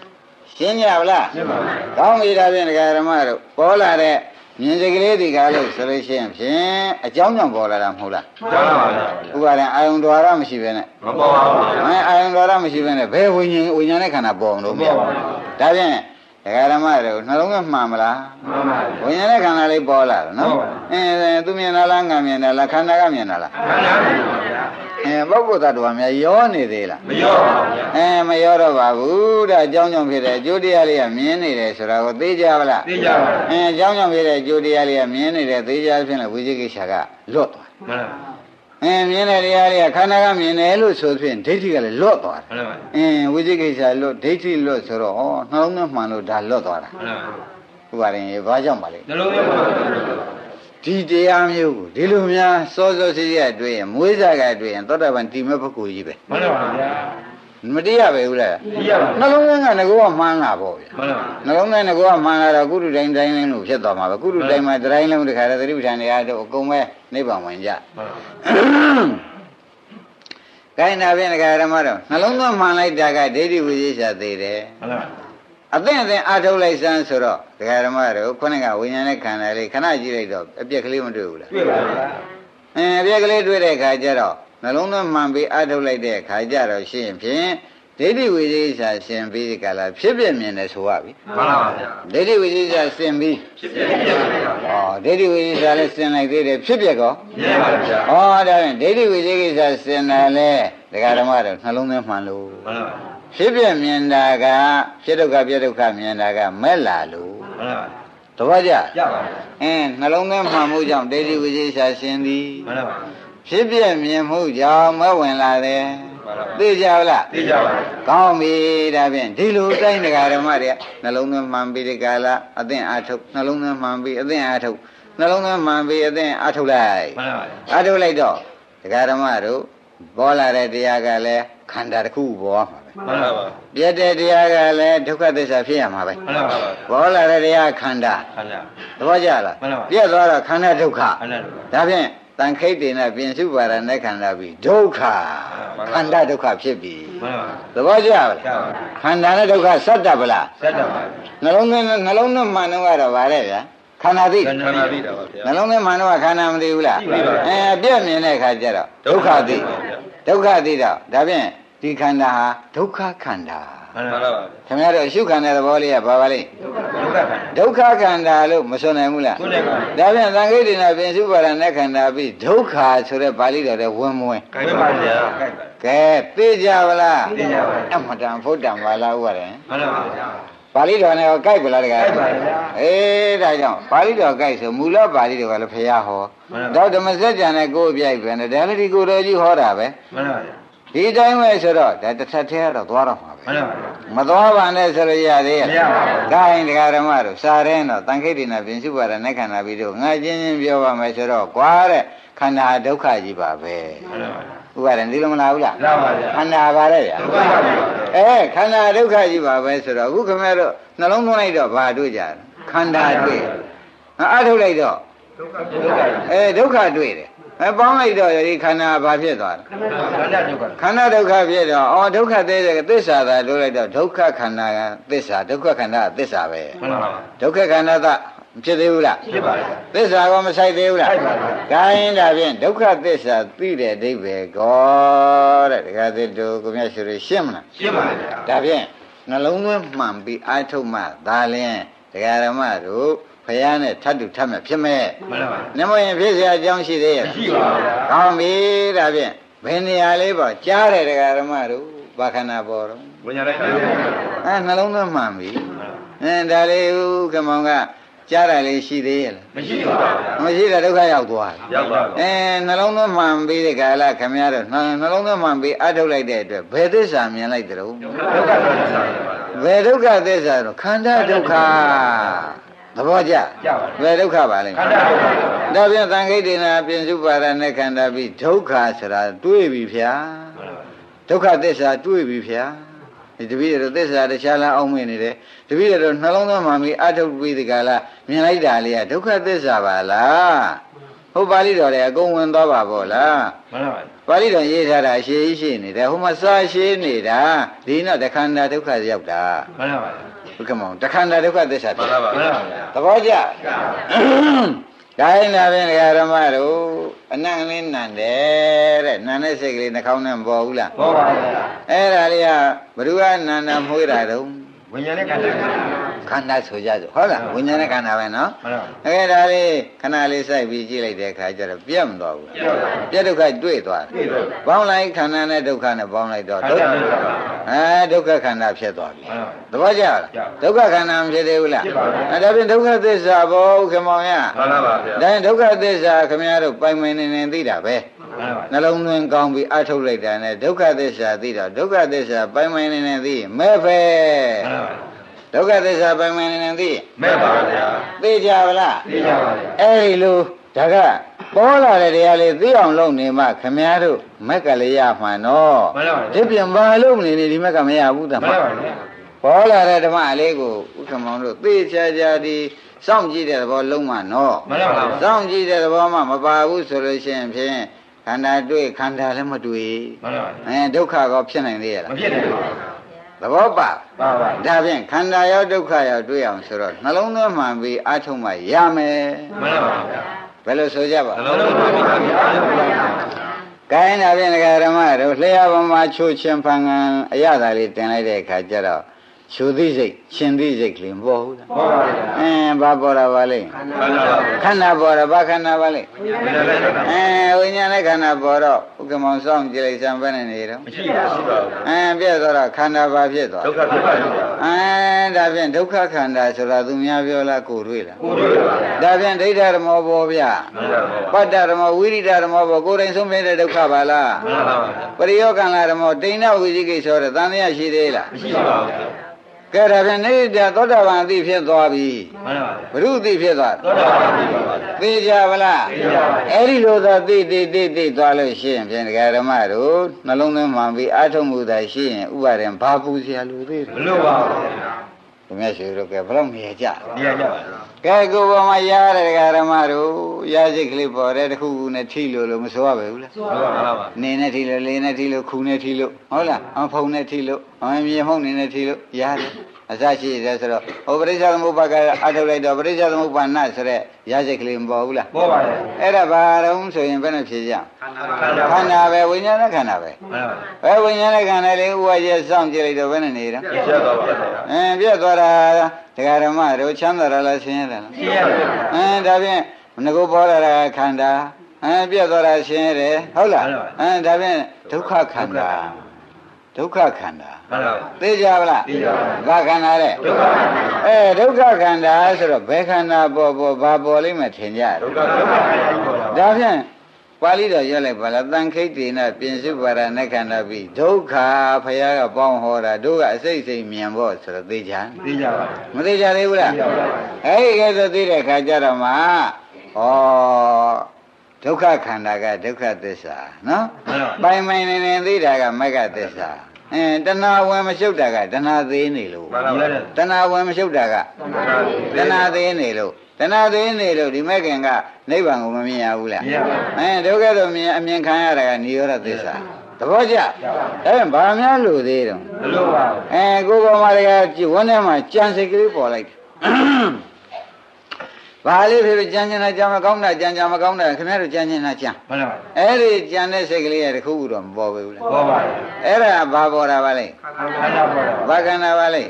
ရှင်းကြဗလားရှင်းပါပြီကောင်းပြီဒါဖြင့်ဒကာဓမ္မတို့ပေါ်လာတဲ့မြင်စိတ်ကလေးဒီကားလို့ဆိုလို့ရှိရင်ဖြင့်အကြောင်းကြောင့်ပေါ်လာတာမဟုတ်လားကြားပါပါဗျာဥပါဒံအာယုံတော်ရမရှိပဲနဲ့မပေါ်ပါဘူးဗျာအဲအာယုံတော်ရမရှိပဲနဲ့ဘယ်ဝိညာဉ်ဝိညာဉ်နဲ့ခန္ဓာပေါ်အောင်လို့မရမပေါ်ပါဘူးဘူးဒါဖြင့် ဒကာဓမ္မတို့နှလုံးကမှန်မလားမှန်ပါဗျာဝိညာဉ်နဲ့ခန္ဓာလေးပေါ်လာတယ်နော်ဟုတ်ပါအဲသူမြင်တာလားငါမြင်တာလားခန္ဓာကမြင်တာလားမှန်ပါဗျာအဲပုဂ္ဂိုလ်သတ္တဝါများရောနေသေးလားမရောပါဘူးဗျာအဲမရောတော့ပါဘူးဒါအကြောင်းကြောင့်ဖြစ်တဲ့အကျိုးတရားလေးကမြင်နေတယ်ဆိုတာကိုသိကြပါလားသိကြပါအဲအကြောင်းကြောင့်ဖြစ်တဲ့အကျိုးတရားလေးကမြင်နေတဲ့သိကြဖြင့်လည်းဝိဇိကိစ္ဆာကလွတ်သွားမှန်ပါ အဲမြင်တဲ့တရားလေးကခန္ဓာကမြင်တယ်လို့ဆိုဖြင့်ဒိဋ္ဌိကလည်းလွတ်သွားတယ်မှန်ပါအင်းဝိဇိကိစ္ဆာလွတ်ဒိဋ္ဌိလွတ်ဆိုတော့ဩနှလုံးသွင်းမှန်လို့ဒါလွတ်သွားတာမှန်ပါဒဥပါရင်ဘာကြောင့်ပါလဲနှလုံးသွင်းပါဗျာဒီတရားမျိုးကိုဒီလိုများစောစောစီးစီးရတွေ့ရင်မွေးစားကတွေ့ရင်သောတာပန်တိမဲ့ပုဂ္ဂိုလ်ကြီးပဲမှန်ပါဗျာ မတရားပဲဟုတ်လားကြည့်ရပါနှလုံးသွင်းကငကောကမှန်းလာပေါ့ဗျာမှန်ပါနှလုံးသွင်းငကောကမှန်းလာတော့ကုတုတိုင်းတိုင်းလင်းလို့ဖြစ်သွားမှာပဲကုတုတိုင်းမှာတိုင်းလုံးတခါတည်းသတိပဋ္ဌာန်တရားတို့အကုန်ပဲနိဗ္ဗာန်ဝင်ကြမှန်ပါခိုင်းတာဖြင့်ဒကာရမတော့နှလုံးသွင်းမှန်လိုက်တာကဒိဋ္ဌိဝိသေရှာသေးတယ်မှန်ပါအသင့်အသင့်အာထုတ်လိုက်စမ်းဆိုတော့ဒကာရမတို့ခုနကဝိညာဉ်နဲ့ခန္ဓာလေးခဏကြည့်လိုက်တော့အပြက်ကလေးမတွေ့ဘူးလားတွေ့ပါဗျာအင်းအပြက်ကလေးတွေ့တဲ့အခါကျတော့ နှလုံးသွင်းမှန်ပြီးအာထုတ်လိုက်တဲ့အခါကျတော့ရှင်းဖြင့်ဒိဋ္ဌိဝိသေရှာရှင်ပြီးဒီကလာဖြစ်ပြမြင်တယ်ဆိုရပြီမှန်ပါဗျာဒိဋ္ဌိဝိသေရှာဆင်ပြီးဖြစ်ပြဖြစ်ပါဗျာဩဒိဋ္ဌိဝိသေရှာလည်းဆင်လိုက်သေးတယ်ဖြစ်ပြကောမြင်ပါဗျာဩဒါဖြင့်ဒိဋ္ဌိဝိသေရှာဆင်တယ်လေဒကာဓမ္မတို့နှလုံးသွင်းမှန်လို့မှန်ပါဖြစ်ပြမြင်တာကဖြစ်ဒုက္ခပြဒုက္ခမြင်တာကမဲ့လာလို့မှန်ပါတပည့်ကြရပါဗျာအင်းနှလုံးသွင်းမှန်မှုကြောင့်ဒိဋ္ဌိဝိသေရှာရှင်သည်မှန်ပါ ဖြစ်ပြမြင်မှုကြောင့်မဝင်လာတယ်မှန်ပါသိကြဘူးလားသိကြပါဗျာကောင်းပြီဒါဖြင့်ဒီလိုတိုင်းဒကာဓမ္မတွေနှလုံးသွင်းမှန်ပြီးဒီကလာအသင်အာထုတ်နှလုံးသွင်းမှန်ပြီးအသင်အာထုတ်နှလုံးသွင်းမှန်ပြီးအသင်အာထုတ်လိုက်မှန်ပါအာထုတ်လိုက်တော့ဒကာဓမ္မတို့ပေါ်လာတဲ့တရားကလည်းခန္ဓာတစ်ခုပေါ်မှာပဲမှန်ပါပြည့်တဲ့တရားကလည်းဒုက္ခသစ္စာဖြစ်ရမှာပဲမှန်ပါပေါ်လာတဲ့တရားခန္ဓာခန္ဓာသဘောကျလားမှန်ပါပါပြည့်သွားတော့ခန္ဓာဒုက္ခခန္ဓာဒါဖြင့် တန်ခိတ်တေနဲ့ပြင်စုပါရနဲ့ခန္ဓာပြီးဒုက္ခမှန်ပါခန္ဓာဒုက္ခဖြစ်ပြီမှန်ပါသဘောကျပါကျလားပါခန္ဓာနဲ့ဒုက္ခစက်တတ်ပလားစက်တော့ပါနှလုံးသွင်းနှလုံးသွင်းမှန်တော့ကတော့ဗါလဲဗျာခန္ဓာသိခန္ဓာသိတာပါဗျာနှလုံးသွင်းမှန်တော့ခန္ဓာမသိဘူးလားသိပါပါအဲအပြည့်မြင်တဲ့အခါကျတော့ဒုက္ခသိဒုက္ခသိတော့ဒါဖြင့်ဒီခန္ဓာဟာဒုက္ခခန္ဓာ မှန်ပါပါခင်ဗျားတို့အရှုခံတဲ့သဘောလေးကဘာပါလိမ့်ဒုက္ခခန္ဓာဒုက္ခခန္ဓာလို့မဆိုနိုင်ဘူးလားကိုယ်နဲ့ကဒါပြန်သံဃိတ္တိနာပြင်စုပါရနဲ့ခန္ဓာပြီးဒုက္ခဆိုတဲ့ပါဠိတော်တဲ့ဝင်မဝင်ကိုက်ပါဗျာကိုက်ပါကဲသိကြပါလားသိကြပါအမတန်ဖုတ်တံပါလားဥပါရင်မှန်ပါဗျာပါဠိတော်နဲ့ကိုက်ပါလားတကယ်ကိုက်ပါဗျာအေးဒါကြောင့်ပါဠိတော်ကိုက်ဆိုမူလပါဠိတော်ကလည်းဖရာဟောမှန်ပါတော့ဓမ္မစကြာနဲ့ကိုယ်အပြိုက်ပဲနဲ့ဒါလည်းဒီကိုယ်တော်ကြီးဟောတာပဲမှန်ပါဗျာ ဒီတိုင်းပဲဆိုတော့ဒါတစ်ထပ်သေးကတော့သွားတော့မှာပဲမှန်ပါဗျာမသွားပါနဲ့ဆိုရရသေးရဲ့မရပါဘူး။ကိုင်းတရားဓမ္မတို့စာရဲတော့တန်ခိတ္တိနာပြင်စုပါရနဲ့ခန္ဓာပြီးတော့ငါချင်းချင်းပြောပါမယ်ဆိုတော့ကွာတဲ့ခန္ဓာဒုက္ခကြီးပါပဲမှန်ပါဗျာ။ဥပါဒံဒီလိုမလားဘူးလားလာပါဗျာခန္ဓာပါလေဗျာဒုက္ခပါဗျာ။အဲခန္ဓာဒုက္ခကြီးပါပဲဆိုတော့အခုခမဲတော့နှလုံးသွင်းလိုက်တော့ဘာတွေ့ကြလဲခန္ဓာတွေ့။အထုတ်လိုက်တော့ဒုက္ခဒုက္ခအဲဒုက္ခတွေ့တယ်။ အဲပေါင်းလိုက်တော့ဒီခန္ဓာဘာဖြစ်သွားလဲခန္ဓာဒုက္ခခန္ဓာဒုက္ခဖြစ်တော့အော်ဒုက္ခသေးတဲ့သစ္စာသာလို့လိုက်တော့ဒုက္ခခန္ဓာကသစ္စာဒုက္ခခန္ဓာကသစ္စာပဲမှန်ပါဒုက္ခခန္ဓာကမဖြစ်သေးဘူးလားဖြစ်ပါဗျာသစ္စာကောမဆိုင်သေးဘူးလားဆိုင်ပါဗျာဒါရင်ဒါဖြင့်ဒုက္ခသစ္စာသိတဲ့အဓိပ္ပာယ်ကောတဲ့ဒကာသစ်တို့ကိုမြတ်ရှိရရှင်းမလားရှင်းပါဗျာဒါဖြင့်နှလုံးသွင်းမှန်ပြီးအာထုတ်မှဒါလင်းဒကာရမတို့ ဖယားနဲ့ထပ်တူထပ်မဲ့ဖြစ်မဲ့ မှန်ပါ နမရင်ဖြစ်เสียအကြောင်းရှိသေးရဲ့ ရှိပါဗျာ ကောင်းပြီဒါဖြင့်ဘယ်နေရာလေးပေါ့ကြားတယ်ဒကာရမတို့ဘာခန္ဓာပေါ်တော့ ဝိညာဉ်လိုက်ခန္ဓာ အဲနှလုံးသွင်းမှန်ပြီအဲဒါလေးဥက္ကမောင်ကကြားတာလေးရှိသေးရဲ့လား မရှိပါဗျာ မရှိတာဒုက္ခရောက်သွားတယ် ရောက်ပါ အဲနှလုံးသွင်းမှန်ပြီးတဲ့ကာလခမရတော့နှနှလုံးသွင်းမှန်ပြီးအထုတ်လိုက်တဲ့အတွက်ဘယ်သစ္စာမြင်လိုက်သလဲ ဒုက္ခဒုက္ခသစ္စာပါဗျာ ဘယ်ဒုက္ခသစ္စာတော့ခန္ဓာဒုက္ခ သဘောကျကြပါဘယ်ဒုက္ခပါလဲခန္ဓာဒုက္ခဒါပြန်သံခိတ္တေနာပြင်စုပါရနဲ့ခန္ဓာပြီးဒုက္ခဆိုတာတွေးပြီဗျာဒုက္ခသစ္စာတွေးပြီဗျာဒီတပည့်တော်သစ္စာတခြားလားအောင်မင်းနေတယ်တပည့်တော်နှလုံးသွင်းမှန်ပြီးအထုတ်ပြီးဒီကလာမြင်လိုက်တာလေးကဒုက္ခသစ္စာပါလားဟုတ်ပါဠိတော်လည်းအကုန်ဝင်သွားပါဗောလားမှန်ပါပါဠိတော်ရေးထားတာအရှိရှိနေတယ်ဟိုမှာစာရှိနေတာဒီတော့တခန္ဓာဒုက္ခရောက်တာမှန်ပါ ဘုကမောင်တခန္ဓာဒုက္ခသစ္စာဖြစ်မှန်ပါဗျာသဘောကျဒါရင်လာပြင်ဓမ္မတို့အနံ့လေးနန်တယ်တဲ့နန်တဲ့စိတ်ကလေးနှာခေါင်းနဲ့မပေါ်ဘူးလားဘောပါဗျာအဲ့ဒါလေးကဘ누구ကနန္နာမွေးတာတုံး ဝိညာဉ်နဲ့ခန္ဓာမှန်ခန္ဓာဆိုကြဆိုဟုတ်လားဝိညာဉ်နဲ့ခန္ဓာပဲနော်ပါအဲ့ဒါလေးခဏလေးစိုက်ပြီးကြည့်လိုက်တဲ့အခါကျတော့ပြတ်မသွားဘူးပြောပါပြတ်ဒုက္ခတွေ့သွားတယ်တွေ့တော့ပေါင်းလိုက်ခန္ဓာနဲ့ဒုက္ခနဲ့ပေါင်းလိုက်တော့ခန္ဓာဒုက္ခအဲဒုက္ခခန္ဓာဖြစ်သွားပြီမှန်ပါသဘောကျလားကျပါဒုက္ခခန္ဓာမဖြစ်သေးဘူးလားဖြစ်ပါဘူးအဲဒါဖြင့်ဒုက္ခသစ္စာဘောဥက္ကမောင်ရမှန်ပါဗျာဒါရင်ဒုက္ခသစ္စာခင်ဗျားတို့ပိုင်ပိုင်နေနေသိတာပဲမှ န်ပါနှလုံးသွင်းကောင်းပြီးအထုတ်လိုက်တာနဲ့ဒုက္ခသစ္စာသိတော့ဒုက္ခသစ္စာပိုင်ပိုင်နေနေသိမဲ့ပဲမှန်ပါတဒုက္ခသစ္စာပိုင်ပိုင်နေနေသိမဲ့ပါဗျာသိကြပါလားသိကြပါဗျာအဲ့ဒီလိုဒါကပေါ်လာတဲ့တရားလေးသိအောင်လုပ်နေမှခမည်းတော်မက်ကလေးရမှန်တော့မှန်ပါပါဒီပြင်ဘာလို့မနေနေဒီမက်ကမရဘူးတမမှန်ပါဗျာပေါ်လာတဲ့ဓမ္မလေးကိုဥက္ကမောင်တို့သိချာချာဒီစောင့်ကြည့်တဲ့သဘောလုံးမှနော်မှန်ပါပါစောင့်ကြည့်တဲ့သဘောမှမပါဘူးဆိုလို့ရှိရင်ဖြင့် ခန္ဓာတွေ့ခန္ဓာလည်းမတွေ့မှန်ပါအဲဒုက္ခကောဖြစ်နိုင်သေးရမလားဖြစ်နိုင်ပါဘူးသဘောပါပါပါဒါဖြင့်ခန္ဓာရောဒုက္ခရောတွေ့အောင်ဆိုတော့နှလုံးသွင်းမှန်ပြီးအထုံးမှရမယ်မှန်ပါဗျာဘယ်လိုဆိုကြပါနှလုံးသွင်းပါဗျာကိုင်းဒါဖြင့်ဒကာဓမ္မတို့လျှာပေါ်မှာချိုးချင်းဖန်ကန်အရသာလေးတင်လိုက်တဲ့အခါကျတော့ ချိုသိစိတ်ရှင်သိစိတ်ကလေးမပေါ်ဘူးလားဟုတ်ပါဗျာအင်းဘာပေါ်တာပါလဲမှန်ပါပါခန္ဓာပေါ်တာဘာခန္ဓာပါလဲဘယ်လိုလဲအဲဝိညာဉ်နဲ့ခန္ဓာပေါ်တော့ဥက္ကမောင်စောင့်ကြည့်လိုက်စမ်းပဲနေနေတော့မရှိပါဘူးပါဘူးအင်းပြည့်သွားတော့ခန္ဓာဘာဖြစ်သွားဒုက္ခဖြစ်ပါဘူးအင်းဒါဖြင့်ဒုက္ခခန္ဓာဆိုတာသူများပြောလားကိုယ်တွေ့လားကိုယ်တွေ့ပါဗျာဒါဖြင့်ဒိဋ္ဌဓမ္မောပေါ်ဗျာမှန်ပါပါပတ္တဓမ္မောဝိရိဒဓမ္မောပေါ်ကိုယ်တိုင်ဆုံးဖြတ်တဲ့ဒုက္ခပါလားမှန်ပါပါပရိယောကံလာဓမ္မောတိဏ္ဍဝိသိကိစ္စတဲ့တန်တရားရှိသေးလားမရှိပါဘူးဗျာ ကဲဒါဖြင့်နိဒ္ဒသောတာပန်အသိဖြစ်သွားပြီမှန်ပါပါဘုရုအသိဖြစ်သွားသောတာပန်အသိပါပါသိကြဗလားသိကြပါအဲ့ဒီလိုသာသိသိသိသိသွားလို့ရှိရင်ဖြင့်ဒကာဓမ္မတို့နှလုံးသွင်းမှန်ပြီးအထုံမှုသာရှိရင်ဥပါရင်ဘာပူစရာလိုသေးလဲမလိုပါဘူး ဗျာဘုရားရှိခိုးကဲဘယ်တော့မြင်ကြနေရကြပါဗျာကဲကိုယ်ပေါ်မှာရတဲ့ဒကာဓမ္မတို့ရစိတ်ကလေးပေါ်တဲ့တစ်ခုခုနဲ့ထိလို့လို့မဆိုရပါဘူးလားဟုတ်ပါပါပါနေနဲ့ထိလို့လေနဲ့ထိလို့ခူနဲ့ထိလို့ဟုတ်လားအဖုံနဲ့ထိလို့အမြေမှုန့်နေနဲ့ထိလို့ရတယ် အစရှိတယ်ဆိုတော့ဟိုပရိစ္ဆေသမုပ္ပါကအထုတ်လိုက်တော့ပရိစ္ဆေသမုပ္ပါဏဆိုတဲ့ရစိတ်ကလေးမပေါ်ဘူးလားပေါ်ပါရဲ့အဲ့ဒါဘာတုံးဆိုရင်ဘယ်နဲ့ဖြေကြခန္ဓာခန္ဓာပဲဝိညာဉ်နဲ့ခန္ဓာပဲမှန်ပါပါဘယ်ဝိညာဉ်နဲ့ခန္ဓာလေးဥပါရဲ့စောင့်ကြည့်လိုက်တော့ဘယ်နဲ့နေတာပြည့်ရတော့ပါဗျာအင်းပြတ်သွားတာဒကာဓမ္မတို့ချမ်းသာရလားဆင်းရဲတယ်လားရှင်းရတယ်အင်းဒါဖြင့်ငကိုပေါ်လာတာခန္ဓာအင်းပြတ်သွားတာဆင်းရဲတယ်ဟုတ်လားအင်းဒါဖြင့်ဒုက္ခခန္ဓာ ဒုက္ခခန္ဓာမှန်ပါပါသိကြပါလားသိကြပါဘူးဘာခန္ဓာလဲဒုက္ခအဲဒုက္ခခန္ဓာဆိုတော့ဘယ်ခန္ဓာပေါ်ပေါ်ဘာပေါ်လိမ့်မယ်ထင်ကြတယ်ဒုက္ခဒုက္ခပေါ်တာဒါဖြင့်ပါဠိတော်ရွတ်လိုက်ပါလားတန်ခိတ်တေနပြင်စုပါရဏခန္ဓာပြီဒုက္ခဖရာကပေါင်းဟောတာတို့ကအစိတ်စိတ်မြင်ဖို့ဆိုတော့သိကြတယ်သိကြပါမသိကြသေးဘူးလားသိကြပါအဲ့ဒီကဲဆိုသိတဲ့ခါကျတော့မှဩဒုက္ခခန္ဓာကဒုက္ခသစ္စာနော်မှန်ပါပိုင်ပိုင်နေနေသိတာကမဂ္ဂသစ္စာ အင်းတဏှာဝင်မရှုပ်တာကတဏှာသေးနေလို့မှန်ပါပါတဏှာဝင်မရှုပ်တာကတဏှာသေးနေလို့တဏှာသေးနေလို့ဒီမဲ့ခင်ကနိဗ္ဗာန်ကိုမမြင်ရဘူးလားမြင်ရပါဘူးအဲဒုက္ခတော့မြင်အမြင်ခံရတာကនិရောဓသစ္စာသဘောကျအဲဘာများလို့သေးတော့မလို့ပါဘူးအဲကိုယ်ကောင်မတွေကဝန်းထဲမှာကြံစိတ်ကလေးပေါ်လိုက်တယ် ဘာလေးဖြစ်ဖြစ်ကြံကျင်တာကြံမကောင်းတာကြံကြမကောင်းတာခင်ဗျားတို့ကြံကျင်တာကြံမှန်ပါပါအဲ့ဒီကြံတဲ့စိတ်ကလေးကတခုခုတော့မပေါ်ဘူးလေပေါ်ပါရဲ့အဲ့ဒါဘာပေါ်တာပါလဲခန္ဓာပေါ်တာဘာခန္ဓာပါလဲ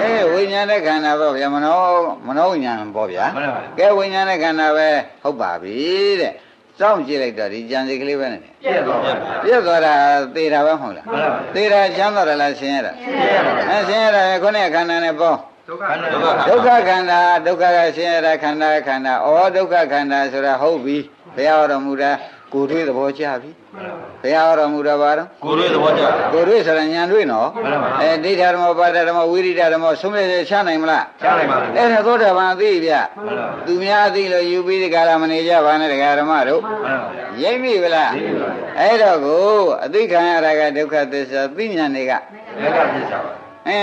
အေးဝိညာဉ်နဲ့ခန္ဓာပေါ့ဗျာမနောမနောဝိညာဉ်ပေါ့ဗျာမှန်ပါပါကဲဝိညာဉ်နဲ့ခန္ဓာပဲဟုတ်ပါပြီတဲ့စောင့်ကြည့်လိုက်တော့ဒီကြံစိတ်ကလေးပဲနဲ့ပြည့်သွားပါပြည့်သွားတာသေတာပဲမဟုတ်လားမှန်ပါပါသေတာချမ်းသာတယ်လားဆင်းရဲတာရှင်းရပါအဲဆင်းရဲတာပဲခုနကခန္ဓာနဲ့ပေါ့ ဒုက္ခဒုက္ခဒုက္ခခန္ဓာဒုက္ခကဆင်းရဲတာခန္ဓာခန္ဓာဩဒုက္ခခန္ဓာဆိုတာဟုတ်ပြီဘုရားဟောတော်မူတာကိုယ်တွေ့သဘောကျပြီဘုရားဟောတော်မူတာဘာတော့ကိုယ်ရဲ့သဘောကျကိုယ်တွေ့ဆိုတာညာတွေ့နော်မှန်ပါပါအဲဒိဋ္ဌဓမ္မပါဒဓမ္မဝိရိဒဓမ္မဆုံးဖြတ်ချက်ချနိုင်မလားချနိုင်ပါဘူးအဲ့ဒါသောတာပန်အသိဗျမှန်ပါပါသူများအသိလို့ယူပြီးဒီကလာမနေကြပါနဲ့ဒကာဓမ္မတို့မှန်ပါပါရိပ်မိဗလားသိပါပါအဲ့တော့ကိုအသိခံရတာကဒုက္ခသစ္စာသိဉာဏ်တွေကဘယ်ကပြည့်စားပါ အဲ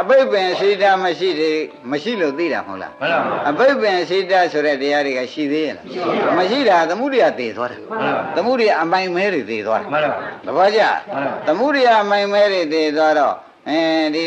အပိပ္ပင်ရှိတာမရှိသေးမရှိလို့သိတာမဟုတ်လားမှန်ပါပါအပိပ္ပင်ရှိတာဆိုတဲ့တရားတွေကရှိသေးရဲ့လားမရှိတာသမှုရိယသေသွားတာမှန်ပါပါသမှုရိယအမိုင်မဲတွေသေသွားတာမှန်ပါပါသဘောကျမှန်ပါသမှုရိယအမိုင်မဲတွေသေသွားတော့အဲဒီ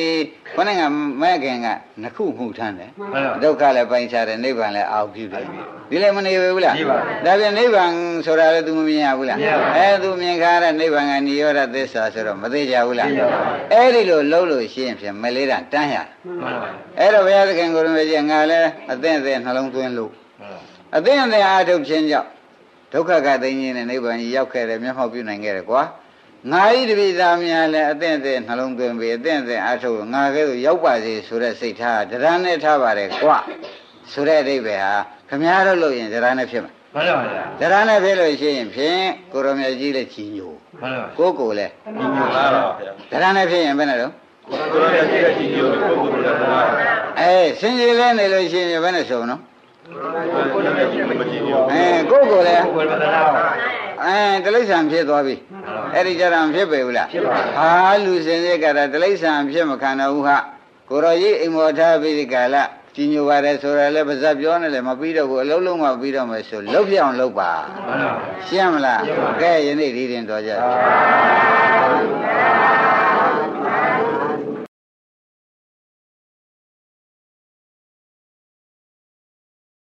ခေါင်းကမဲ့ခင်ကနှစ်ခုမှုထမ်းတယ်မှန်ပါဒုက္ခလည်းပိုင်းခြားတယ်နိဗ္ဗာန်လည်းအောက်ပြုတယ် ဒီလည်းမနေဘူးလား နေပါဘူး ဒါပြန်နိဗ္ဗာန်ဆိုတာလည်း तू မမြင်ရဘူးလား မြင်ရပါဘူး အဲ तू မြင်ခါရတဲ့နိဗ္ဗာန်ကនិရောဓသစ္စာဆိုတော့မသိကြဘူးလား သိကြပါဘူး အဲ့ဒီလိုလှုပ်လို့ရှိရင်ဖြင့်မလေးတာတန်းရ မှန်ပါပါ အဲ့တော့ဘုရားသခင်ကိုယ်တော်မြတ်ကြီးငါလည်းအသင့်အသင့်နှလုံးသွင်းလို့ မှန်ပါ အသင့်အသင့်အားထုတ်ခြင်းကြောင့်ဒုက္ခကသိင်းခြင်းနဲ့နိဗ္ဗာန်ကြီးရောက်ခဲ့တယ်မျက်မှောက်ပြုနိုင်ခဲ့တယ်ကွာငါဤတပိသားများလည်းအသင့်အသင့်နှလုံးသွင်းပြီးအသင့်အသင့်အားထုတ်လို့ငါကဲသို့ရောက်ပါစေဆိုတဲ့စိတ်ထားဒရဏနဲ့ထားပါတယ်ကွာဆိုတဲ့အဓိပ္ပာယ်ဟာ ခမည်းတော်လို့ရင်ဒရဏနဲ့ဖြစ်မှာမှန်ပါပါဒရဏနဲ့ဖြစ်လို့ရှိရင်ဖြင့်ကိုရောင်မြတ်ကြီးလည်းကြီးညိုမှန်ပါပါကိုယ်ကိုယ်လည်းဒီမျိုးပါပါဗျာဒရဏနဲ့ဖြစ်ရင်ဘယ်နဲ့တော့ကိုယ်တော်ရဲ့ရှိတဲ့ရှိမျိုးကိုပုဂ္ဂိုလ်ကလားအဲစင်ကြီးလဲနေလို့ရှိရင်ဘယ်နဲ့ဆုံးနော်ကိုယ်တော်ရဲ့ရှိတဲ့မရှိမျိုးအဲကိုယ့်ကိုယ်လဲပုဂ္ဂိုလ်ကလားအဲတလိ္ဆန်ဖြစ်သွားပြီအဲ့ဒီကြတာမဖြစ်ပေဘူးလားဖြစ်ပါဟာလူစင်စစ်ကတာတလိ္ဆန်ဖြစ်မခံတော့ဘူးဟာကိုရောကြီးအိမ်မော်ထားပြီးဒီကလာ ကြီးညိုပါတယ်ဆိုရလဲပါဇက်ပြောနေလဲမပြီးတော့ဘူးအလုံးလုံးမပြီးတော့မယ်ဆိုလှုပ်ပြအောင်လှုပ်ပါမှန်ပါရှင်းမလားရှင်းပါကဲယနေ့ဒီတင်တော်ကြ